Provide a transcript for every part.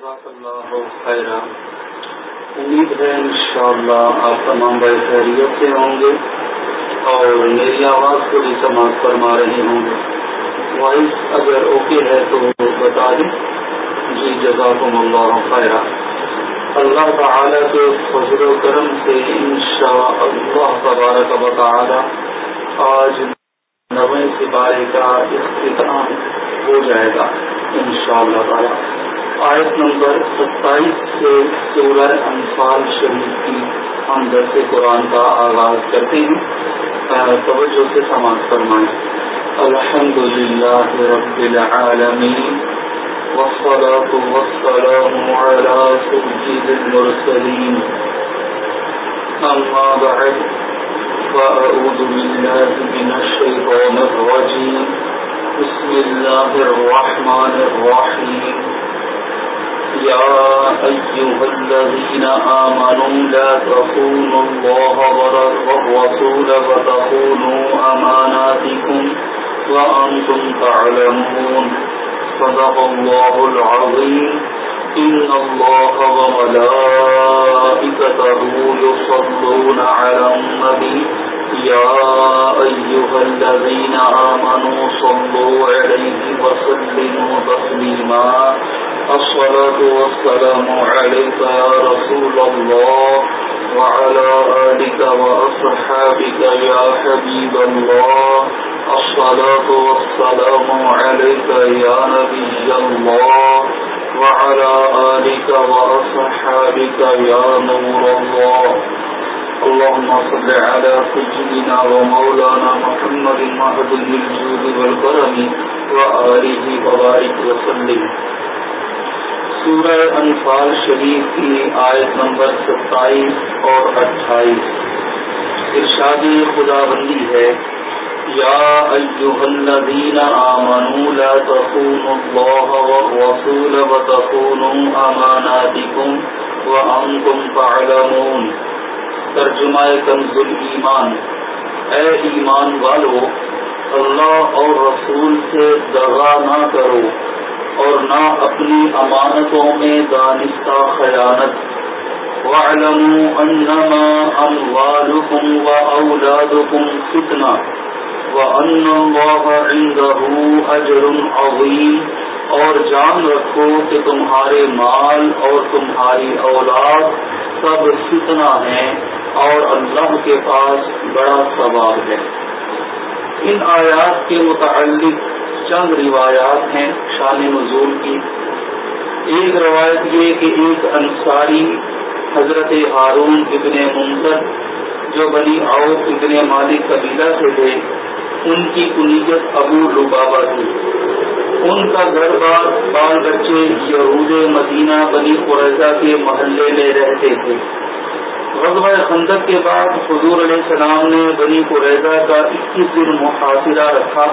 جزاک اللہ خیر امید ہے انشاءاللہ آپ تمام بڑے خیریت سے ہوں گے اور میری آواز کو بھی سماعت فرما رہے ہوں گے۔ وائس اگر اوکے ہے تو بتا دیں۔ جی جزاکم اللہ خیر اللہ تعالی کے فضل و کرم سے انشاء اللہ تبارک و تعالی آج نویں سپارے کا اختتام ہو جائے گا انشاءاللہ تعالی۔ آیت نمبر ستائیس سے سولہ انفال شریف کی ہم درس قرآن کا آغاز کرتے ہیں۔ توجہ سے سماعت فرمائیں۔ الحمد للہ رب العالمین، والصلاة والسلام على سجد المرسلين أما بعد فأعوذ بالله من الشيطان الرجيم بسم الله الرحمن الرحيم يا أيها الذين آمنوا لا تخونوا الله والرسول وتخونوا أماناتكم وأنتم تعلمون. صدق الله العظيم. إن الله وملائكته يصلون على النبي. يا أيها الذين آمنوا صلوا عليه وسلموا تسليما. الصلاة والسلام عليك يا رسول الله وعلى آلك وأصحابك يا حبيب الله. الصلاة والسلام عليك يا نبي الله وعلى آلك وأصحابك يا نور الله. اللهم صل على سجدنا ومولانا محمد مهد الجود والكرم وآله وبارك وسلم. سورہ انفال شریف کی آیت نمبر ستائیس اور اٹھائیس. ارشادی خدا بندی ہے، یا ایوہ الذین آمنوا لا تخونوا اللہ والرسول وتخونوا اماناتکم وانتم تعلمون. ترجمہ کنز ایمان۔ اے ایمان والو، اللہ اور رسول سے دغا نہ کرو اور نہ اپنی امانتوں میں دانستہ خیانت۔ وَعْلَمُوا أَنَّمَا أَمْوَالُكُمْ وَأَوْلَادُكُمْ فِتْنَةٌ وَأَنَّ اللَّهَ عِنْدَهُ أَجْرٌ اور جان رکھو کہ تمہارے مال اور تمہاری اولاد سب فتنا ہیں اور اللہ کے پاس بڑا ثواب ہے۔ ان آیات کے متعلق چند روایات ہیں شان نزول کی۔ ایک روایت یہ کہ ایک انصاری حضرت ہارون ابن منظر جو بنی او ابن مالک قبیلہ سے تھے، ان کی کنیت ابو لبابا تھی۔ ان کا گھر بار بال بچے یہود مدینہ بنی قرضہ کے محلے میں رہتے تھے۔ غزوہ خندق کے بعد حضور علیہ السلام نے بنی قریضہ کا اکیس دن محاصرہ رکھا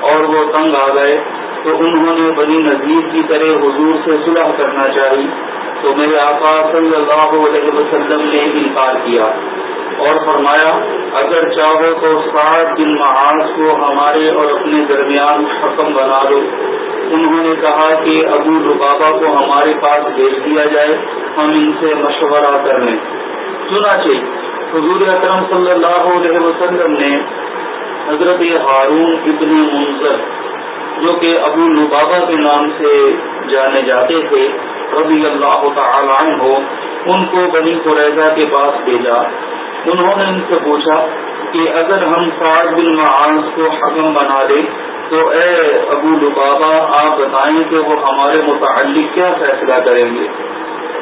اور وہ تنگ آ گئے تو انہوں نے بنی نذیر کی طرح حضور سے صلح کرنا چاہی۔ تو میرے آقا صلی اللہ علیہ وسلم نے انکار کیا۔ اور فرمایا، اگر چاہو تو سات دن معاذ کو ہمارے اور اپنے درمیان حکم بنا دو۔ انہوں نے کہا کہ ابو ربابا کو ہمارے پاس بھیج دیا جائے، ہم ان سے مشورہ کر لیں۔ چنانچہ، حضور اکرم صلی اللہ علیہ وسلم نے حضرت ہارون ابن منظر جو کہ ابو لبابا کے نام سے جانے جاتے تھے، رضی اللہ تعالی عنہ، ان کو بنی قریضہ کے پاس بھیجا۔ انہوں نے ان سے پوچھا کہ اگر ہم سعد بن معاذ کو حکم بنا دیں تو اے ابو لبابا آپ بتائیں کہ وہ ہمارے متعلق کیا فیصلہ کریں گے؟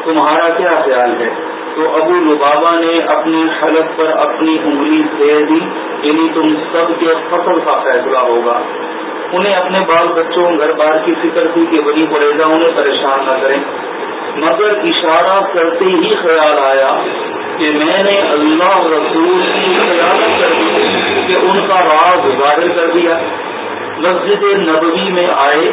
تمہارا کیا خیال ہے؟ تو ابو لبابا نے اپنی حلق پر اپنی انگلی پھیر دی یعنی تم سب کے فصل کا فیصلہ ہوگا۔ انہیں اپنے بال بچوں، گھر بار کی فکر تھی کہ بنی پریزا انہیں پریشان نہ کریں۔ مگر اشارہ کرتے ہی خیال آیا کہ میں نے اللہ رسول کی خیالت کر دی کہ ان کا راز ظاہر کر دیا۔ مسجد نبوی میں آئے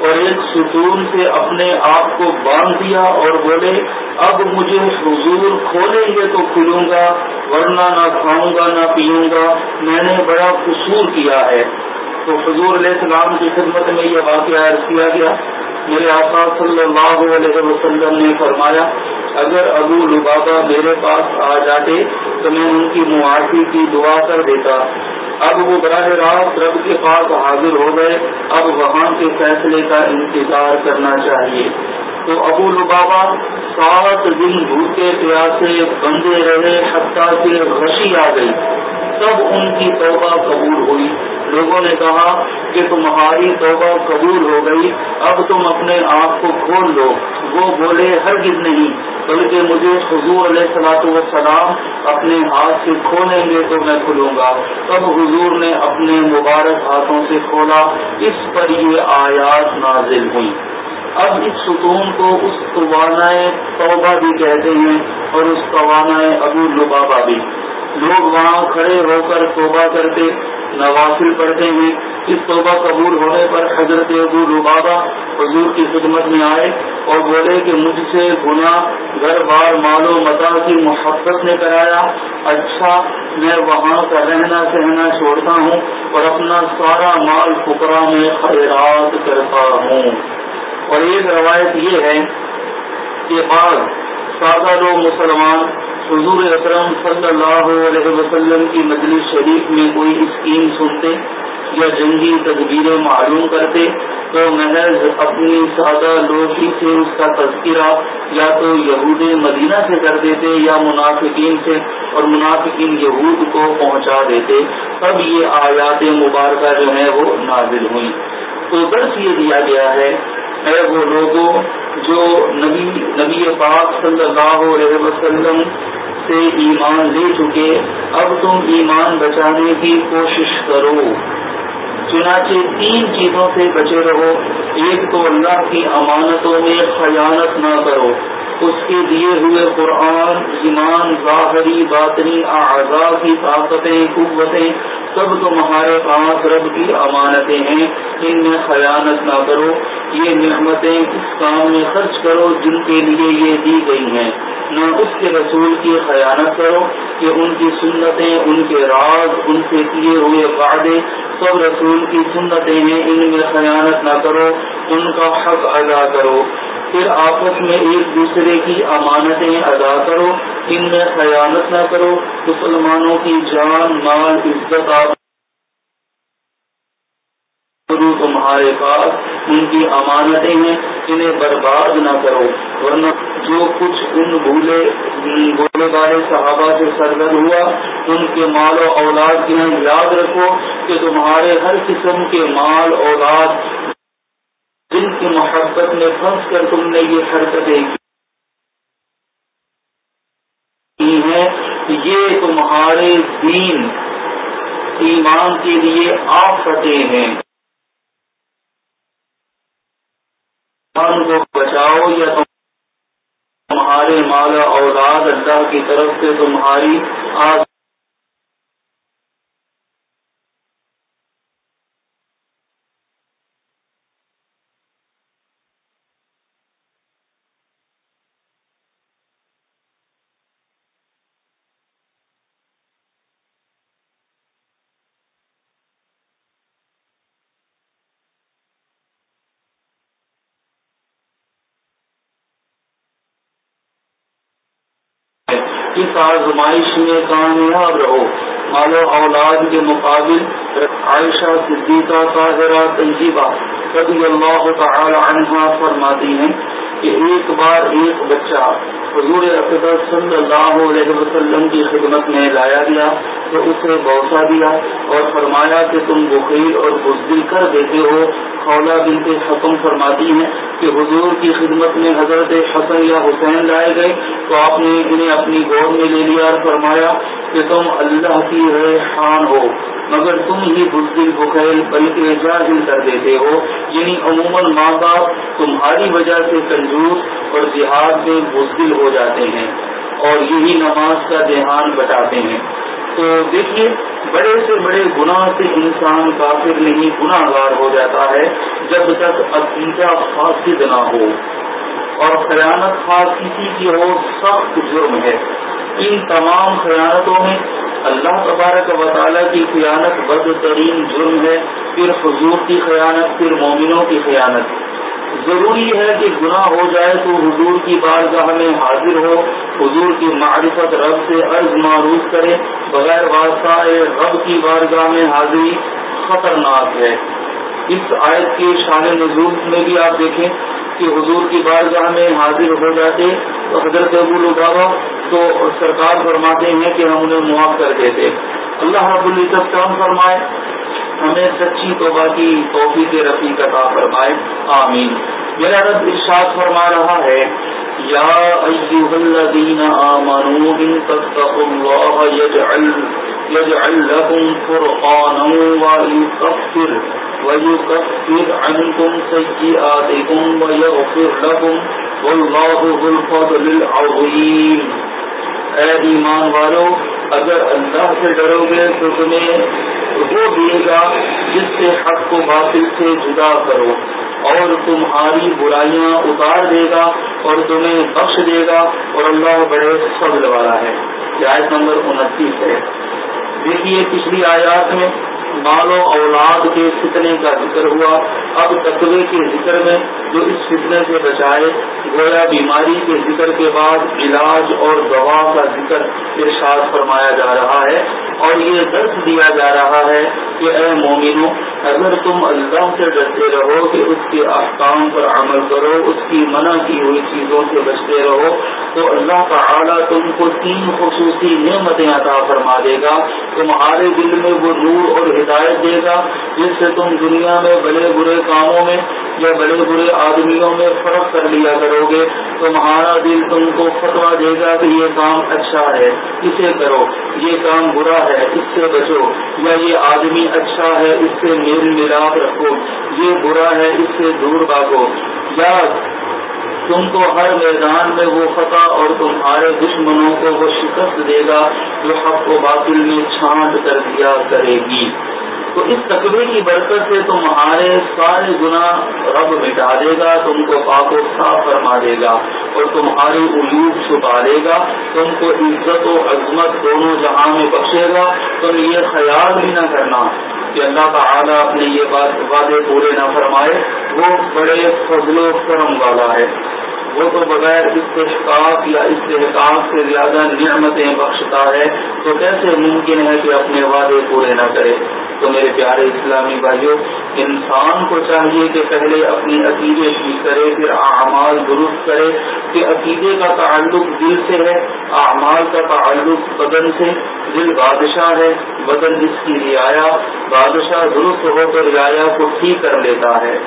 اور ایک ستون سے اپنے آپ کو باندھ دیا اور بولے، اب مجھے حضور کھولیں گے تو کھلوں گا، ورنہ نہ کھاؤں گا، نہ پیوں گا۔ میں نے بڑا قصور کیا ہے۔ تو حضور علیہ السلام کی خدمت میں یہ واقعہ عرض کیا گیا میرے آقا صلی اللہ علیہ وسلم نے فرمایا، اگر ابو لبابا میرے پاس آ جاتے تو میں ان کی معافی کی دعا کر دیتا۔ اب وہ براہ راست رب کے پاس حاضر ہو گئے۔ اب وہاں کے فیصلے کا انتظار کرنا چاہیے۔ تو ابو لبابا سات دن بھوکے پیاسے بندے رہے، حتیٰ کہ غشی آ گئی۔ تب ان کی توبہ قبول ہوئی۔ لوگوں نے کہا کہ تمہاری توبہ قبول ہو گئی، اب تم اپنے آپ کو کھول دو۔ وہ بولے، ہرگز نہیں، بلکہ مجھے حضور علیہ سلاۃ والسلام اپنے ہاتھ سے کھولیں گے تو میں کھلوں گا۔ تب حضور نے اپنے مبارک ہاتھوں سے کھولا، اس پر یہ آیات نازل ہوئی اب اس ستون کو اس توانائے توبہ بھی کہتے ہیں اور اس توانائے ابو لبابا بھی۔ لوگ وہاں کھڑے ہو کر توبہ کرتے، نوافل پڑھتے ہیں۔ اس توبہ قبول ہونے پر حضرت ابو لبابا حضور کی خدمت میں آئے اور بولے کہ مجھ سے گناہ، گھر بار، مال و متا کی محبت نے کرایا۔ اچھا میں وہاں کا رہنا سہنا چھوڑتا ہوں اور اپنا سارا مال فکرا میں خیرات کرتا ہوں۔ اور ایک روایت یہ ہے کہ بعض سادہ لوگ مسلمان حضور اکرم صلی اللہ علیہ وسلم کی مجلس شریف میں کوئی اسکیم سنتے یا جنگی تدبیریں معلوم کرتے تو محض اپنی سادہ لوگی سے اس کا تذکرہ یا تو یہود مدینہ سے کر دیتے یا منافقین سے اور منافقین یہود کو پہنچا دیتے۔ تب یہ آیات مبارکہ جو ہے وہ نازل ہوئی تو درس یہ دیا گیا ہے اے وہ لوگوں جو نبی نبی پاک صلی اللہ علیہ وسلم سے ایمان لے چکے، اب تم ایمان بچانے کی کوشش کرو۔ چنانچہ تین چیزوں سے بچے رہو۔ ایک تو اللہ کی امانتوں میں خیانت نہ کرو۔ اس کے دیے ہوئے قرآن، ایمان، ظاہری، باطنی، اعضاء کی طاقتیں، قوتیں، سب تمہارے پاس رب کی امانتیں ہیں۔ ان میں خیانت نہ کرو۔ یہ نعمتیں اس کام میں خرچ کرو جن کے لیے یہ دی گئی ہیں۔ نہ اس کے رسول کی خیانت کرو کہ ان کی سنتیں، ان کے راز، ان سے کیے ہوئے وعدے سب رسول ان کی سنتیں ہیں ان میں خیانت نہ کرو، ان کا حق ادا کرو۔ پھر آپس میں ایک دوسرے کی امانتیں ادا کرو، ان میں خیانت نہ کرو۔ مسلمانوں کی جان، مال، عزت، آپ تمہارے پاس، ان کی امانتیں ہیں، انہیں برباد نہ کرو، ورنہ جو کچھ ان بھولے بولے والے صحابہ سے سرگرد ہوا، ان کے مال و اولاد کی یاد رکھو کہ تمہارے ہر قسم کے مال، اولاد، جن کی محبت میں پھنس کر تم نے یہ حرکتیں کی ہیں، یہ تمہارے دین، ایمان کے لیے آفتیں ہیں۔ کو بچاؤ یا تمہارے مالا اولاد اللہ کی طرف سے تمہاری آج اس آزمائش میں کامیاب رہو۔ مال و اولاد کے مقابل عائشہ صدیقہ طاہرہ تنجیبہ رضی اللہ تعالی عنہ فرماتی ہیں کہ ایک بار ایک بچہ حضور اقدر صلی اللہ علیہ وسلم کی خدمت میں لایا گیا تو اسے بوسا دیا اور فرمایا کہ تم بخیر اور بزدل کر دیتے ہو۔ خولا بنت حکم فرماتی ہیں کہ حضور کی خدمت میں حضرت حسن یا حسین لائے گئے تو آپ نے انہیں اپنی گود میں لے لیا اور فرمایا کہ تم اللہ کی ریحان ہو، مگر تم ہی بزدل بخیل بلکہ جاہل کر دیتے ہو۔ یعنی عموماً ماں باپ تمہاری وجہ سے کنجوس اور جہاد میں بزدل ہو جاتے ہیں اور یہی نماز کا دھیان بٹاتے ہیں۔ تو دیکھیے، بڑے سے بڑے گناہ سے انسان کافر نہیں گناہ گار ہو جاتا ہے جب تک عقیدہ فاسد نہ ہو۔ اور خیانت خاص کسی کی ہو، سخت جرم ہے۔ ان تمام خیانتوں میں اللہ تبارک و تعالیٰ کی خیانت بدترین جرم ہے۔ پھر حضور کی خیانت، پھر مومنوں کی خیانت۔ ضروری ہے کہ گناہ ہو جائے تو حضور کی بارگاہ میں حاضر ہو، حضور کی معرفت رب سے عرض معروف کرے، بغیر واسطہ رب کی بارگاہ میں حاضری خطرناک ہے۔ اس آیت کے شان نزول میں بھی آپ دیکھیں کہ حضور کی بارگاہ میں حاضر ہو جاتے تو حضرت ابو البابا تو سرکار فرماتے ہیں کہ ہم انہیں معاف کر دیتے۔ اللہ رب العزت کام فرمائے، ہمیں سچی توبہ کی توفیق رفیق عطا فرمائے، آمین۔ میرا رب ارشاد فرما رہا ہے، یا ایوہ الذین آمنوا ان تتقوا اللہ یجعل يجعل لكم فرقانا ويكفر ويكفر عنكم سيئاتكم ويغفر لكم والله ذو الفضل العظيم اے ایمان والو اگر اللہ سے ڈرو گے تو تمہیں وہ دے گا جس سے حق کو باطل سے جدا کرو اور تمہاری برائیاں اتار دے گا اور تمہیں بخش دے گا اور اللہ بڑے فضل والا ہے۔ آیت نمبر انتیس ہے۔ دیکھیے پچھلی آیات میں مال و اولاد کے فتنے کا ذکر ہوا۔ اب تقوی کے ذکر میں جو اس فتنے سے بچائے، گویا بیماری کے ذکر کے بعد علاج اور دوا کا ذکر ارشاد فرمایا جا رہا ہے۔ اور یہ درد دیا جا رہا ہے کہ اے مومنو اگر تم اللہ سے ڈرتے رہو کہ اس کے احکام پر عمل کرو، اس کی منع کی ہوئی چیزوں سے بچتے رہو، تو اللہ تعالی تم کو تین خصوصی نعمتیں عطا فرما دے گا۔ تمہارے دل میں وہ نور اور ہدایت دے گا، جس سے تم دنیا میں بڑے برے کاموں میں یا بڑے برے آدمیوں میں فرق کر لیا کرو گے۔ تمہارا دل تم کو فتوا دے گا کہ یہ کام اچھا ہے، اسے کرو۔ یہ کام برا ہے، اس سے بچو۔ یا یہ آدمی اچھا ہے، اس سے میل ملاپ رکھو۔ یہ برا ہے، اس سے دور بھاگو۔ یا تم کو ہر میدان میں وہ فتح اور تمہارے دشمنوں کو وہ شکست دے گا جو حق و باطل میں چھانٹ کر دیا کرے گی۔ تو اس تقبے کی برکت سے تمہارے سارے گنا رب مٹا دے گا، تم کو پاک و صاف فرما دے گا اور تمہاری عیوب چھپا دے گا۔ تم کو عزت و عظمت دونوں جہاں میں بخشے گا۔ تم یہ خیال بھی نہ کرنا۔ کہ اللہ تعالیٰ اپنے یہ بات وعدے پورے نہ فرمائے، وہ بڑے فضل و کرم والا ہے۔ وہ تو بغیر استحقاق یا استحقاق سے زیادہ نعمتیں بخشتا ہے، تو کیسے ممکن ہے کہ اپنے وعدے پورے نہ کرے؟ تو میرے پیارے اسلامی بھائیوں انسان کو چاہیے کہ پہلے اپنی عقیدے ٹھیک کرے، پھر اعمال درست کرے، کہ عقیدے کا تعلق دل سے ہے، اعمال کا تعلق بدن سے۔ دل بادشاہ ہے، بدن جس کی رعایا، بادشاہ درست ہو کر رعایا کو ٹھیک کر لیتا ہے۔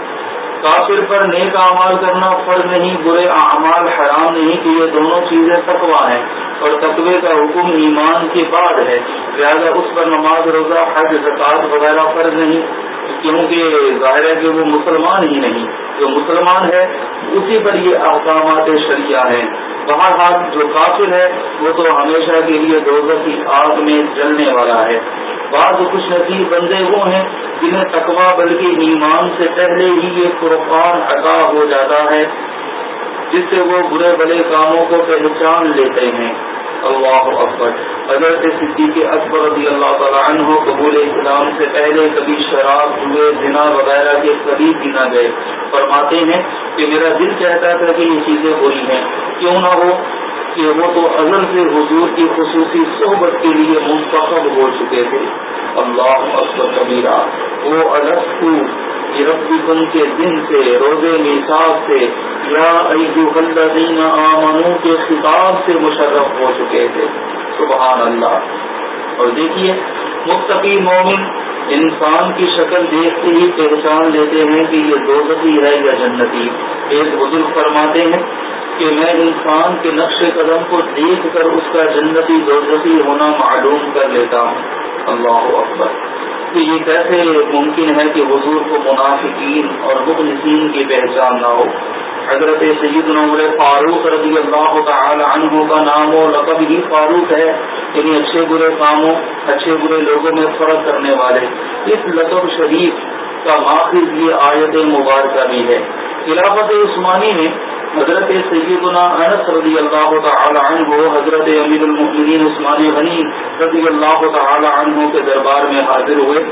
کافر پر نیک اعمال کرنا فرض نہیں، برے اعمال حرام نہیں کہ یہ دونوں چیزیں تقوا ہیں اور تقوی کا حکم ایمان کے بعد ہے۔ لہٰذا اس پر نماز، روزہ، حج زکات وغیرہ فرض نہیں۔ کیونکہ ظاہر ہے کہ وہ مسلمان ہی نہیں، جو مسلمان ہے، اسی پر یہ احکامات شریعہ ہیں۔ بہرحال جو کافر ہے، وہ تو ہمیشہ کے لیے دوزہ کی آگ میں جلنے والا ہے۔ بعض خوش نصیب بندے وہ ہیں جنہیں تقوا بلکہ ایمان سے پہلے ہی یہ قرقان عطا ہو جاتا ہے، جس سے وہ برے بڑے کاموں کو پہچان لیتے ہیں۔ اللہ اکبر۔ حضرت صدیق اکبر رضی اللہ تعالیٰ عنہ قبول اسلام سے پہلے کبھی شراب ہوئے بنا وغیرہ کے قریب بھی نہ گئے۔ فرماتے ہیں کہ میرا دل چاہتا تھا کہ یہ چیزیں ہوئی ہیں۔ کیوں نہ ہو کہ وہ تو ازل سے حضور کی خصوصی صحبت کے لیے منتخب ہو چکے تھے۔ اللہ اکبر کبیرہ، وہ الگ ربکم کے دن سے روزے نصاب سے، یا الذین آمنو کے خطاب سے مشرف ہو چکے تھے۔ سبحان اللہ۔ اور دیکھیے مستقی مومن انسان کی شکل دیکھتے ہی پہچان لیتے ہیں کہ یہ دوزتی ہے یا جنتی۔ ایک بزرگ فرماتے ہیں کہ میں انسان کے نقش قدم کو دیکھ کر اس کا جنتی دوزتی ہونا معلوم کر لیتا ہوں۔ اللہ اکبر۔ تو یہ کیسے ممکن ہے کہ حضور کو منافقین اور مخلصین کی پہچان نہ ہو۔ حضرت سید عمر فاروق رضی اللہ تعالی عنہ کا نام و لقب ہی فاروق ہے۔ یعنی اچھے برے کاموں، اچھے برے لوگوں میں فرق کرنے والے۔ اس لقب شریف کا ماخذ یہ آیت مبارکہ بھی ہے۔ خلافت عثمانی میں حضرت سیدنا انس رضی اللہ تعالی عنہ، حضرت امیر المؤمنین عثمان غنی رضی اللہ تعالی عنہ کے دربار میں حاضر ہوئے۔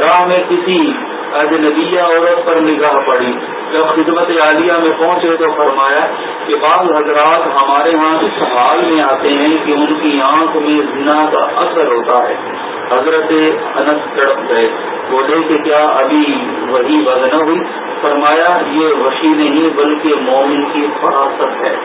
راہ میں کسی اجنبیہ عورت پر نگاہ پڑی۔ جب خدمت عالیہ میں پہنچے تو فرمایا کہ بعض حضرات ہمارے ہاں اس حال میں آتے ہیں کہ ان کی آنکھ میں زنا کا اثر ہوتا ہے۔ حضرت انس تڑپ گئے۔ بولے کہ کیا ابھی وہی بد نہ ہوئی۔ فرمایا، یہ وحی نہیں بلکہ مومن کی فراست ہے۔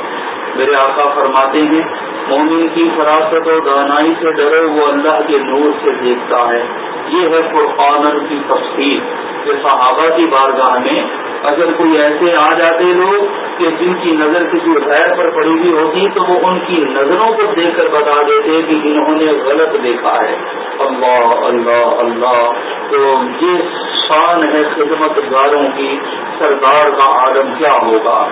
میرے آقا فرماتے ہیں، مومن کی فراست و دانائی سے ڈرے وہ اللہ کے نور سے دیکھتا ہے۔ یہ ہے قرآن کی تفصیل۔ کہ صحابہ کی بارگاہ میں اگر کوئی ایسے آ جاتے لوگ کہ جن کی نظر کسی غیر پر پڑی ہوئی ہوتی تو وہ ان کی نظروں کو دیکھ کر بتا دیتے کہ انہوں نے غلط دیکھا ہے۔ اللہ اللہ اللہ۔ تو یہ شان ہے خدمت گاروں کی سرکار کا عالم کیا ہوگا؟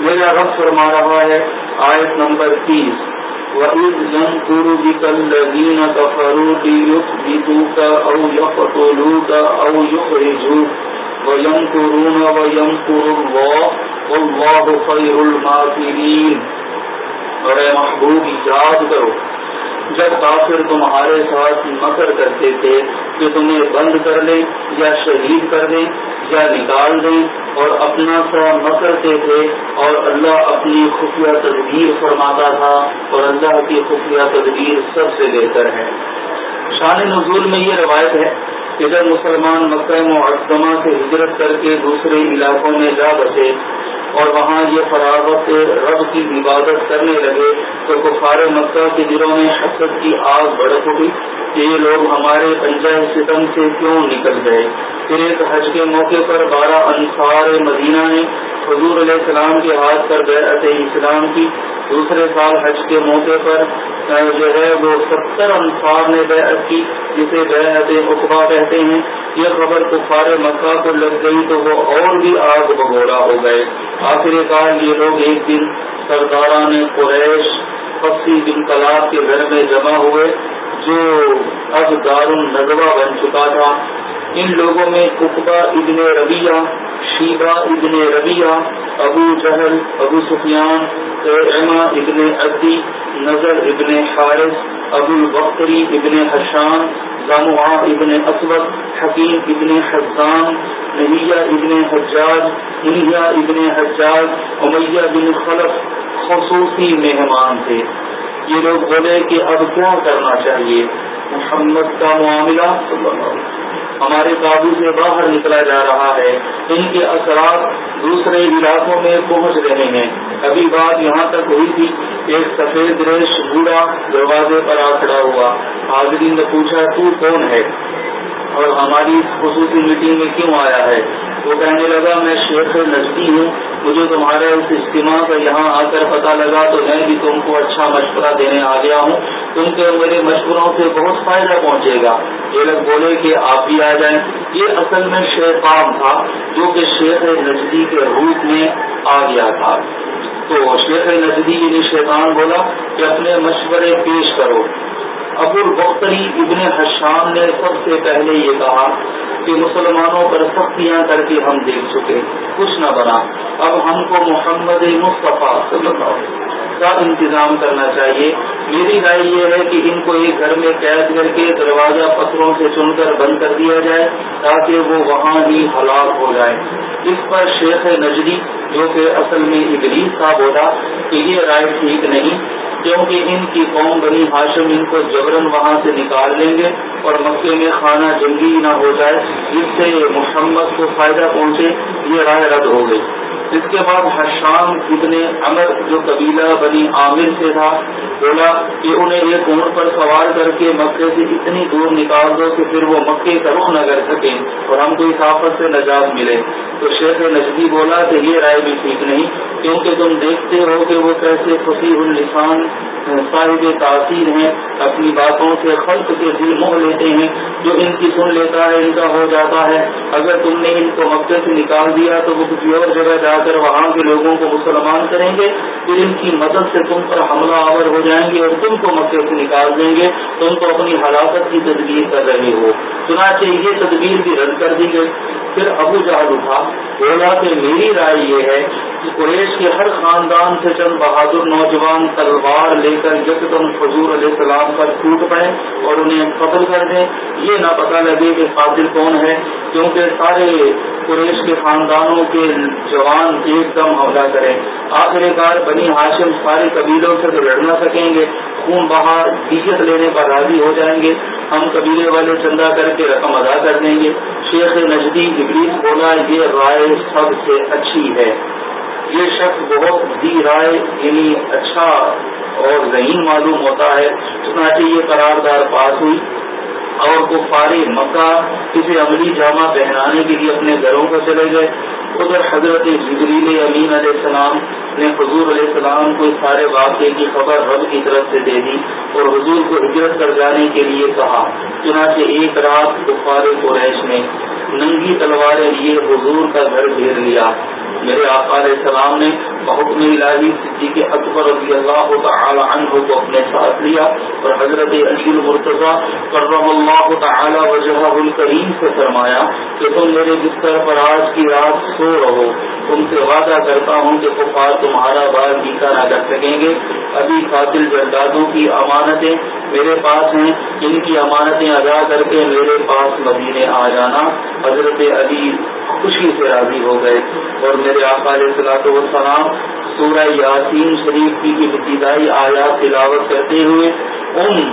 میرا رب فرما رہا ہے، آیت نمبر تیس۔ وَإِذْ يَنْكُرُ بِكَ الَّذِينَ كَفَرُوا لِيُثْبِتُوكَ أَوْ يَقْتُلُوكَ أَوْ يُخْرِجُوكَ اللَّهُ وَاللَّهُ خَيْرُ الْمَاكِرِينَ۔ اور اے محبوب، یاد کرو جب کافر تمہارے ساتھ مکر کرتے تھے کہ تمہیں بند کر لیں یا شہید کر دیں یا نکال دیں اور اپنا سا مکرتے تھے اور اللہ اپنی خفیہ تدبیر فرماتا تھا اور اللہ کی خفیہ تدبیر سب سے بہتر ہے۔ شان نزول میں یہ روایت ہے کہ جب مسلمان مکہ معظمہ سے ہجرت کر کے دوسرے علاقوں میں جا بسے اور وہاں یہ فراغت رب کی عبادت کرنے لگے تو کفار مکہ کے دلوں میں حسد کی آگ بڑک اٹھی کہ یہ لوگ ہمارے پنجاب ستم سے کیوں نکل گئے؟ پھر ایک حج کے موقع پر بارہ انصار مدینہ نے حضور علیہ السلام کے ہاتھ پر بیعت اسلام کی۔ دوسرے سال حج کے موقع پر، جو ہے وہ ستر انصار نے بیعت کی، جسے بیعت اقبا کہتے ہیں، یہ خبر کفار مکہ کو لگ گئی تو وہ اور بھی آگ بگوڑا ہو گئے۔ آخر کار یہ لوگ ایک دن سرداران قریش پسی بن کلاب کے گھر میں جمع ہوئے، جو اب دار النظوہ بن چکا تھا۔ ان لوگوں میں اقبا ابن ربیہ شیبا ابن ربیہ ابو جہل، ابو سفیان اما ابن عدی، نظر ابن حارث، ابو البختری ابن حشان زامعہ ابن اسود، حکیم ابن حسان نہیہ ابن حجاج انہیا ابن حجاج، امیہ بن خلف خصوصی مہمان تھے۔ یہ لوگ بولے کہ اب کیا کرنا چاہیے؟ محمد کا معاملہ۔ ہمارے قابو سے باہر نکلا جا رہا ہے، ان کے اثرات دوسرے علاقوں میں پہنچ رہے ہیں۔ ابھی بات یہاں تک ہوئی تھی، ایک سفید ریش بوڑھا دروازے پر آ کھڑا ہوا۔ حاضرین نے پوچھا، تو کون ہے؟ اور ہماری خصوصی میٹنگ میں کیوں آیا ہے؟ وہ کہنے لگا، میں شیخ نزدی ہوں، مجھے تمہارے اس اجتماع کا یہاں آ کر پتا لگا تو میں بھی تم کو اچھا مشورہ دینے آ گیا ہوں۔ تم کے میرے مشوروں سے بہت فائدہ پہنچے گا۔ یہ لوگ بولے کہ آپ بھی آ جائیں۔ یہ اصل میں شیخام تھا جو کہ شیخ نزدی کے روپ میں آ گیا تھا۔ تو شیخ نزدی یعنی شیطان بولا کہ اپنے مشورے پیش کرو۔ ابو البختری ابن حشام نے سب سے پہلے یہ کہا کہ مسلمانوں پر سختیاں کر کے ہم دیکھ چکے کچھ نہ بنا۔ اب ہم کو محمد مصطفیٰ صلی اللہ کا انتظام کرنا چاہیے؟ میری رائے یہ ہے کہ ان کو ایک گھر میں قید کر کے دروازہ پتھروں سے چن کر بند کر دیا جائے تاکہ وہ وہاں ہی ہلاک ہو جائے۔ اس پر شیخ نجری جو کہ اصل میں ابلیس کا بولا کہ یہ رائے ٹھیک نہیں۔ کیونکہ ان کی قوم بنی ہاشم ان کو جبرن وہاں سے نکال لیں گے اور مکے میں خانہ جنگی نہ ہو جائے، جس سے محمد کو فائدہ پہنچے، یہ رائے رد ہو گئی۔ اس کے بعد حشام ابن امر جو قبیلہ بنی عامر سے تھا، بولا کہ انہیں ایک عمر پر سوار کر کے مکے سے اتنی دور نکال دو کہ پھر وہ مکے کا رخ نہ کر سکیں اور ہم کو اس آفت سے نجات ملے۔ تو شیخ نجدی بولا کہ یہ رائے بھی ٹھیک نہیں، کیونکہ تم دیکھتے ہو کہ وہ کیسے فصیح السان صاحب تاثیر ہیں، اپنی باتوں سے خلق کے دل موہ لیتے ہیں، جو ان کی سن لیتا ہے، ان کا ہو جاتا ہے۔ اگر تم نے ان کو مکے سے نکال دیا تو وہ کسی اور جگہ جا کر وہاں کے لوگوں کو مسلمان کریں گے، پھر ان کی مدد سے تم پر حملہ آور ہو جائیں گے اور تم کو مکے سے نکال دیں گے۔ تم تو اپنی ہلاکت کی تدبیر کر رہے ہو۔ چنانچہ یہ تدبیر بھی رد کر دی گئی۔ پھر ابو جہاز اٹھا، بولا کہ میری رائے یہ ہے کہ قریش کے ہر خاندان سے چند بہادر نوجوان تلوار لے کر یکدم حضور علیہ السلام پر ٹوٹ پڑے اور انہیں قتل کر دیں۔ یہ نہ پتہ لگے کہ قاتل کون ہے۔ کیونکہ سارے قریش کے خاندانوں کے جوان ایک دم حملہ کریں۔ آخر کار بنی ہاشم سارے قبیلوں سے تو لڑ نہ سکیں گے۔ خون بہار دیجت لینے پر راضی ہو جائیں گے۔ ہم قبیلے والے چندہ کر کے رقم ادا کر دیں گے۔ شیخ نجدی ابلیس بولا، یہ رائے سب سے اچھی ہے۔ یہ شخص بہت دی رائے یعنی اچھا اور ذہین معلوم ہوتا ہے۔ چنانچہ یہ قراردار پاس ہوئی۔ اور وہ فارغ مکہ کسی عملی جامع پہنانے کے لیے اپنے گھروں کو چلے گئے۔ ادھر حضرت جبریل امین علیہ السلام نے حضور علیہ السلام کو سارے واقعے کی خبر رب کی طرف سے دے دی اور حضور کو ہجرت کر جانے کے لیے کہا۔ چنانچہ ایک رات بخار قریش نے ننگی تلواریں لیے حضور کا گھر گھیر لیا۔ میرے آقا علیہ السلام نے بحکم الہی صدیق اکبر رضی اللہ تعالی عنہ کو اپنے ساتھ لیا اور حضرت علی المرتضی کرم اللہ تعالی وجہ الکریم سے فرمایا کہ تم میرے بستر پر آج کی رات سو رہو۔ تم سے وعدہ کرتا ہوں کہ کفار تمہارا بار بیتا نہ کر سکیں گے۔ ابھی قاتل جردادوں کی امانتیں میرے پاس ہیں۔ ان کی امانتیں ادا کر کے میرے پاس مدینے آ جانا۔ حضرت علی خوشی سے راضی ہو گئے اور میرے آقا علیہ صلاح والسلام، سورہ یاسین شریف کی ابتدائی آیات تلاوت کرتے ہوئے ان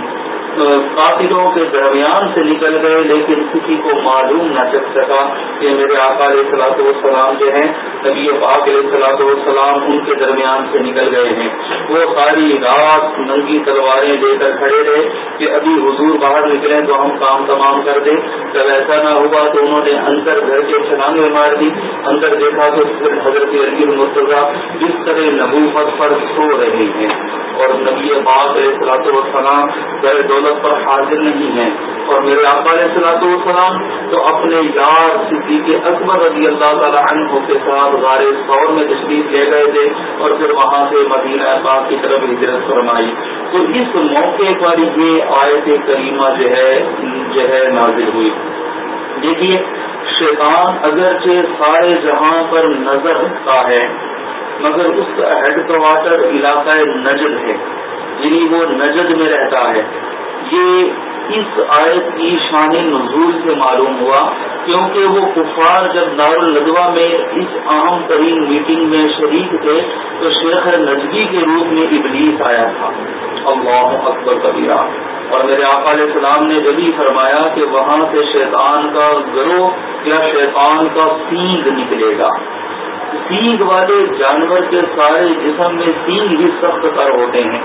قاتلوں کے درمیان سے نکل گئے، لیکن کسی کو معلوم نہ چل سکا کہ میرے آقا علیہ السلاط والسلام جو ہیں، نبی پاک علیہ السلاط والسلام ان کے درمیان سے نکل گئے ہیں۔ وہ ساری رات ننگی تلواریں لے کر کھڑے رہے کہ ابھی حضور باہر نکلیں تو ہم کام تمام کر دیں۔ جب ایسا نہ ہوا تو انہوں نے اندر گھر کے چھلانگیں مار دی۔ اندر دیکھا تو حضرت عرقی مرتضی اس طرح نبوت پر سو رہے ہیں۔ اور نبی پاک علیہ السلاط والسلام گھر دولت پر حاضر نہیں ہیں۔ اور میرے آقا علیہ السلاط والسلام تو اپنے یار صدیق اکبر رضی اللہ تعالیٰ عنہ کے ساتھ غار سور میں تشریف لے گئے تھے اور پھر وہاں سے مدینہ پاک کی طرف ہجرت فرمائی۔ تو اس موقع پر یہ آیت کریمہ جو ہے جو ہے نازل ہوئی۔ دیکھیے، شیطان اگرچہ سارے جہاں پر نظر رکھتا ہے مگر اس کا ہیڈ کوارٹر علاقہ نجد ہے یعنی وہ نجد میں رہتا ہے۔ یہ اس آیت کی شان نزول سے معلوم ہوا، کیونکہ وہ کفار جب دار الدوا میں اس اہم ترین میٹنگ میں شریک تھے، تو شیخ نجبی کے روپ میں ابلیس آیا تھا۔ اللہ اکبر کبیرہ۔ اور میرے آقا علیہ السلام نے جبھی فرمایا کہ وہاں سے شیطان کا گروہ یا شیطان کا سینگ نکلے گا۔ سینگ والے جانور کے سارے جسم میں سینگ ہی سخت تر ہوتے ہیں۔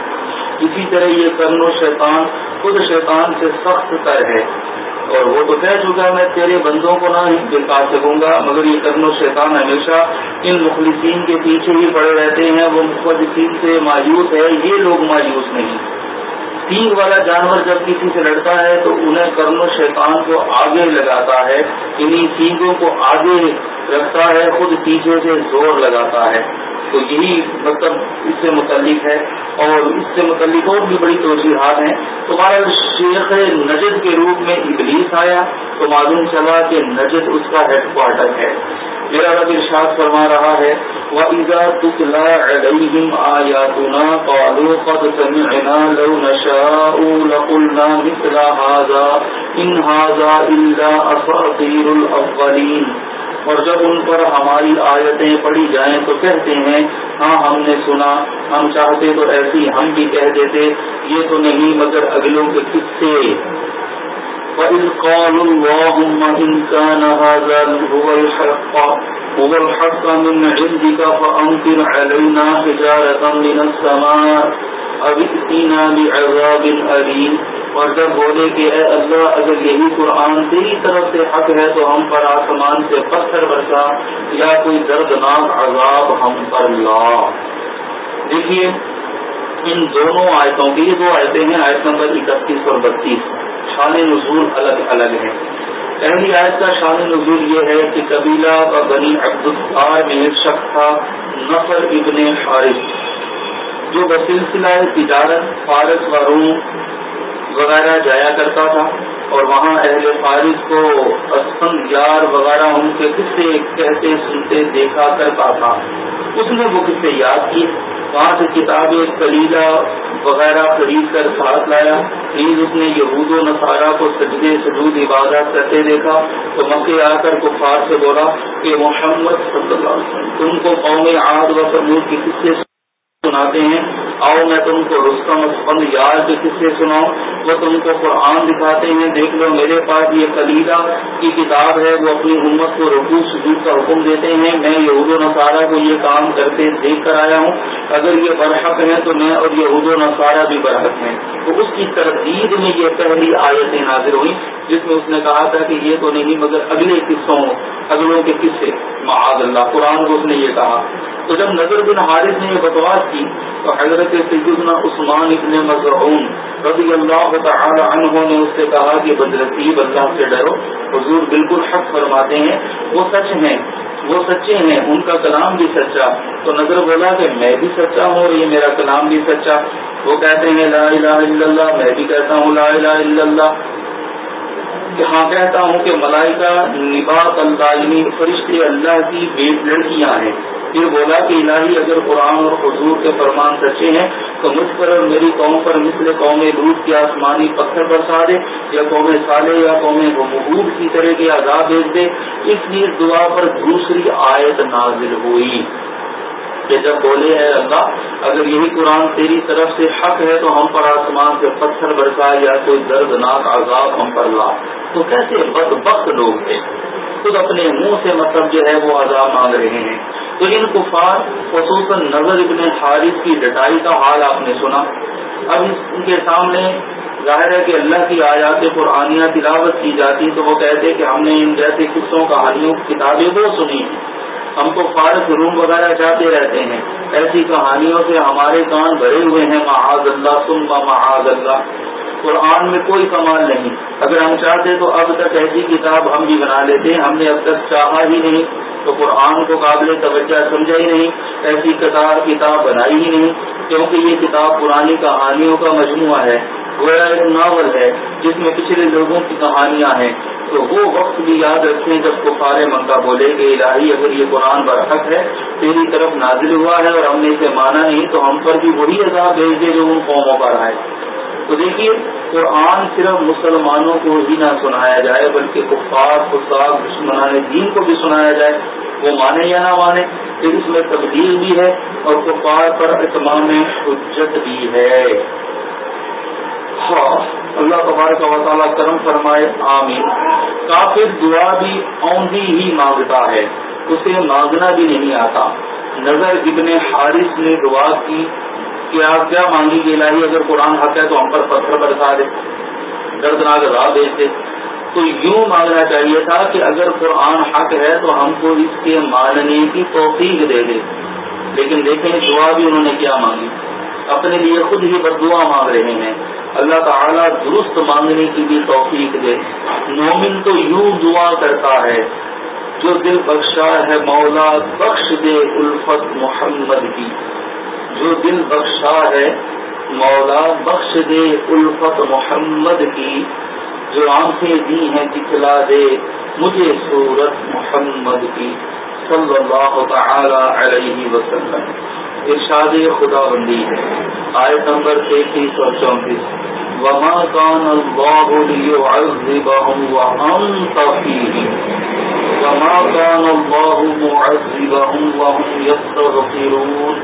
اسی طرح یہ کرن و شیطان خود شیطان سے سخت تر ہے۔ اور وہ تو کہہ چکا میں تیرے بندوں کو نہ دکھا سکوں گا، مگر یہ کرن و شیطان ہمیشہ ان مخلصین کے پیچھے ہی پڑے رہتے ہیں۔ وہ مخلصین سے مایوس ہے، یہ لوگ مایوس نہیں۔ سینگ والا جانور جب کسی سے لڑتا ہے تو انہیں کرن و شیطان کو آگے لگاتا ہے انہیں سینگوں کو آگے رکھتا ہے، خود پیچھے سے زور لگاتا ہے۔ تو یہی مطلب اس سے متعلق ہے اور اس سے متعلق اور بھی بڑی توجیحات ہیں۔ تمہارا شیخ نجد کے روپ میں ابلیس آیا۔ تو معلوم چلا کہ نجد اس کا ہیڈ کوارٹر ہے۔ میرا رب ارشاد فرما رہا ہے، وَإِذَا تُتْلَى عَلَيْهِمْ آيَاتُنَا قَالُوا قَدْ سَمِعْنَا لَوْ نَشَاءُ لَقُلْنَا مِثْلَ هَذَا إِنْ هَذَا إِلَّا أَسَاطِيرُ الْأَوَّلِينَ اور جب ان پر ہماری آیتیں پڑھی جائیں تو کہتے ہیں ہاں ہم نے سنا، ہم چاہتے تو ایسی ہم بھی کہہ دیتے، یہ تو نہیں، مگر اگلوں کے قصے۔ وَإِذْ قَالُوا اللَّهُمَّ إِن كَانَ هَذَا هُوَ الْحَقَّ هُوَ الْحَقَّ مِنْ عِنْدِكَ فَأَمْطِرْ عَلَيْنَا حِجَارَةً مِنَ السَّمَاءِ علی اور جب بولے کہ اے اللہ، اگر یہی قرآن تیری طرف سے حق ہے تو ہم پر آسمان سے پتھر برسا، یا کوئی دردناک عذاب ہم پر لا۔ دیکھیے، ان دونوں آیتوں کی یہ دو آیتیں ہیں، آیت نمبر اکتیس اور بتیس۔ شان نزول الگ الگ ہیں۔ پہلی آیت کا شان نزول یہ ہے کہ قبیلہ و بنی عبدالفار میں ایک شخص تھا نفر ابن حارث، جو بسلسلہ تجارت، فارس و روم وغیرہ جایا کرتا تھا اور وہاں اہل فارغ کو اسفند یار وغیرہ ان کے قصے کہتے سنتے دیکھا کرتا تھا۔ اس نے وہ قصے یاد کیے۔ وہاں سے کتابیں کلیلہ وغیرہ خرید کر ساتھ لایا۔ پلیز اس نے یہود و نصارہ کو سجدے، سجود، عبادت کرتے دیکھا۔ تو مکے آ کر کفار سے بولا کہ محمد صلی اللہ علیہ وسلم، تم کو قوم عاد و سمود کی قصے سناتے ہیں۔ آؤ میں تم کو رستم اسفند یار کے قصے سناؤں۔ وہ تم کو قرآن دکھاتے ہیں۔ دیکھ لو میرے پاس یہ کلیلہ کی کتاب ہے۔ وہ اپنی امت کو رقو سجود کا حکم دیتے ہیں۔ میں یہود و نصارہ کو یہ کام کرتے دیکھ کر آیا ہوں۔ اگر یہ برحق ہیں تو میں اور یہود و نصارہ بھی برحق ہیں۔ تو اس کی تردید میں یہ پہلی آیتیں نازر ہوئی جس میں اس نے کہا تھا کہ یہ تو نہیں، مگر اگلے قصوں، اگلوں کے قصے۔ معاذ اللہ، قرآن کو اس نے یہ کہا۔ تو جب نظر بن حارث نے یہ بکواس کی تو حضرت سیدنا عثمان ابن مزعون رضی اللہ تعالی عنہ نے اس سے کہا کہ بدرسیب اللہ سے ڈرو۔ حضور بالکل حق فرماتے ہیں۔ وہ سچ ہیں۔ وہ سچے ہیں۔ ان کا کلام بھی سچا۔ تو نظر بولا کہ میں بھی سچا ہوں اور یہ میرا کلام بھی سچا۔ وہ کہتے ہیں لا الہ الا اللہ، میں بھی کہتا ہوں لا الہ الا اللہ۔ ہاں کہتا ہوں کہ ملائکہ، نبات اللہ فرشتے اللہ کی بیٹ لڑکیاں ہیں۔ پھر بولا کہ الہی اگر قرآن اور حضور کے فرمان سچے ہیں، تو مجھ پر اور میری قوم پر مثل قوم لوٹ کے آسمانی پتھر برسا دے، یا قوم سالے یا قوم محبوب کی طرح کے عذاب بھیج دے۔ اس لیے دعا پر دوسری آیت نازل ہوئی۔ کہ جب بولے ہے اللہ، اگر یہی قرآن تیری طرف سے حق ہے تو ہم پر آسمان سے پتھر برسا یا کوئی دردناک عذاب ہم پر لا۔ تو کیسے بد بخت لوگ تھے خود اپنے منہ سے مطلب جو ہے وہ عذاب مانگ رہے ہیں۔ تو ان کفار، خصوصاً نظر ابن حارث کی ڈٹائی کا حال آپ نے سنا۔ اب ان کے سامنے ظاہر ہے کہ اللہ کی آیات قرآنیہ تلاوت کی جاتی تو وہ کہتے کہ ہم نے ان جیسے قصوں، کہانیوں، کتابیں وہ سنی۔ ہم تو فارغ روم وغیرہ جاتے رہتے ہیں۔ ایسی کہانیوں سے ہمارے کان بھرے ہوئے ہیں۔ معاذ اللہ سن معاذ اللہ۔ قرآن میں کوئی کمال نہیں۔ اگر ہم چاہتے تو اب تک ایسی کتاب ہم بھی بنا لیتے، ہم نے اب تک چاہا ہی نہیں۔ تو قرآن کو قابل توجہ سمجھا ہی نہیں، ایسی کتاب کتاب بنائی ہی نہیں۔ کیونکہ یہ کتاب پرانی کہانیوں کا مجموعہ ہے۔ گویا ایک ناول ہے، جس میں پچھلے لوگوں کی کہانیاں ہیں۔ تو وہ وقت بھی یاد رکھیں جب کفار منگا بولے گے الہی، اگر یہ قرآن برحق ہے، تیری طرف نازل ہوا ہے اور ہم نے اسے مانا نہیں، تو ہم پر بھی وہی عذاب بھیج دے جو ان قوموں پر آئے۔ تو دیکھیے، قرآن صرف مسلمانوں کو ہی نہ سنایا جائے، بلکہ کفار خصاص دشمنان دین کو بھی سنایا جائے، وہ مانے یا نہ مانے، پھر اس میں تبدیل بھی ہے اور کفار پر اتمام حجت بھی ہے۔ ہاں اللہ تبارک و تعالیٰ کرم فرمائے، آمین۔ کافر دعا بھی اوندی ہی مانگتا ہے، اسے مانگنا بھی نہیں آتا۔ نظر ابن حارث نے دعا کی کہ آپ کیا مانگی گی الہی؟ اگر قرآن حق ہے تو ہم پر پتھر برسا دے، دردناک عذاب بھیج دے تو یوں مانگنا چاہیے تھا کہ اگر قرآن حق ہے تو ہم کو اس کے ماننے کی توفیق دے دے۔ لیکن دیکھیں دعا بھی انہوں نے کیا مانگی۔ اپنے لیے خود ہی بد دعا مانگ رہے ہیں۔ اللہ تعالیٰ درست مانگنے کی بھی توفیق دے۔ مومن تو یوں دعا کرتا ہے، جو دل بخشا ہے مولا، بخش دے الفت محمد کی۔ جو دل بخشا ہے، مولا بخش دے الفت محمد کی۔ جو آنکھیں دی ہیں، دکھلا دے مجھے صورت محمد کی۔ صلی اللہ تعالی علیہ وسلم۔ ارشاد خدا بندی ہے۔ آیت نمبر تینتیس اور چونتیس۔ وما كان الله ليعذبهم وأنت فيهم وما كان الله معذبهم وهم يستغفرون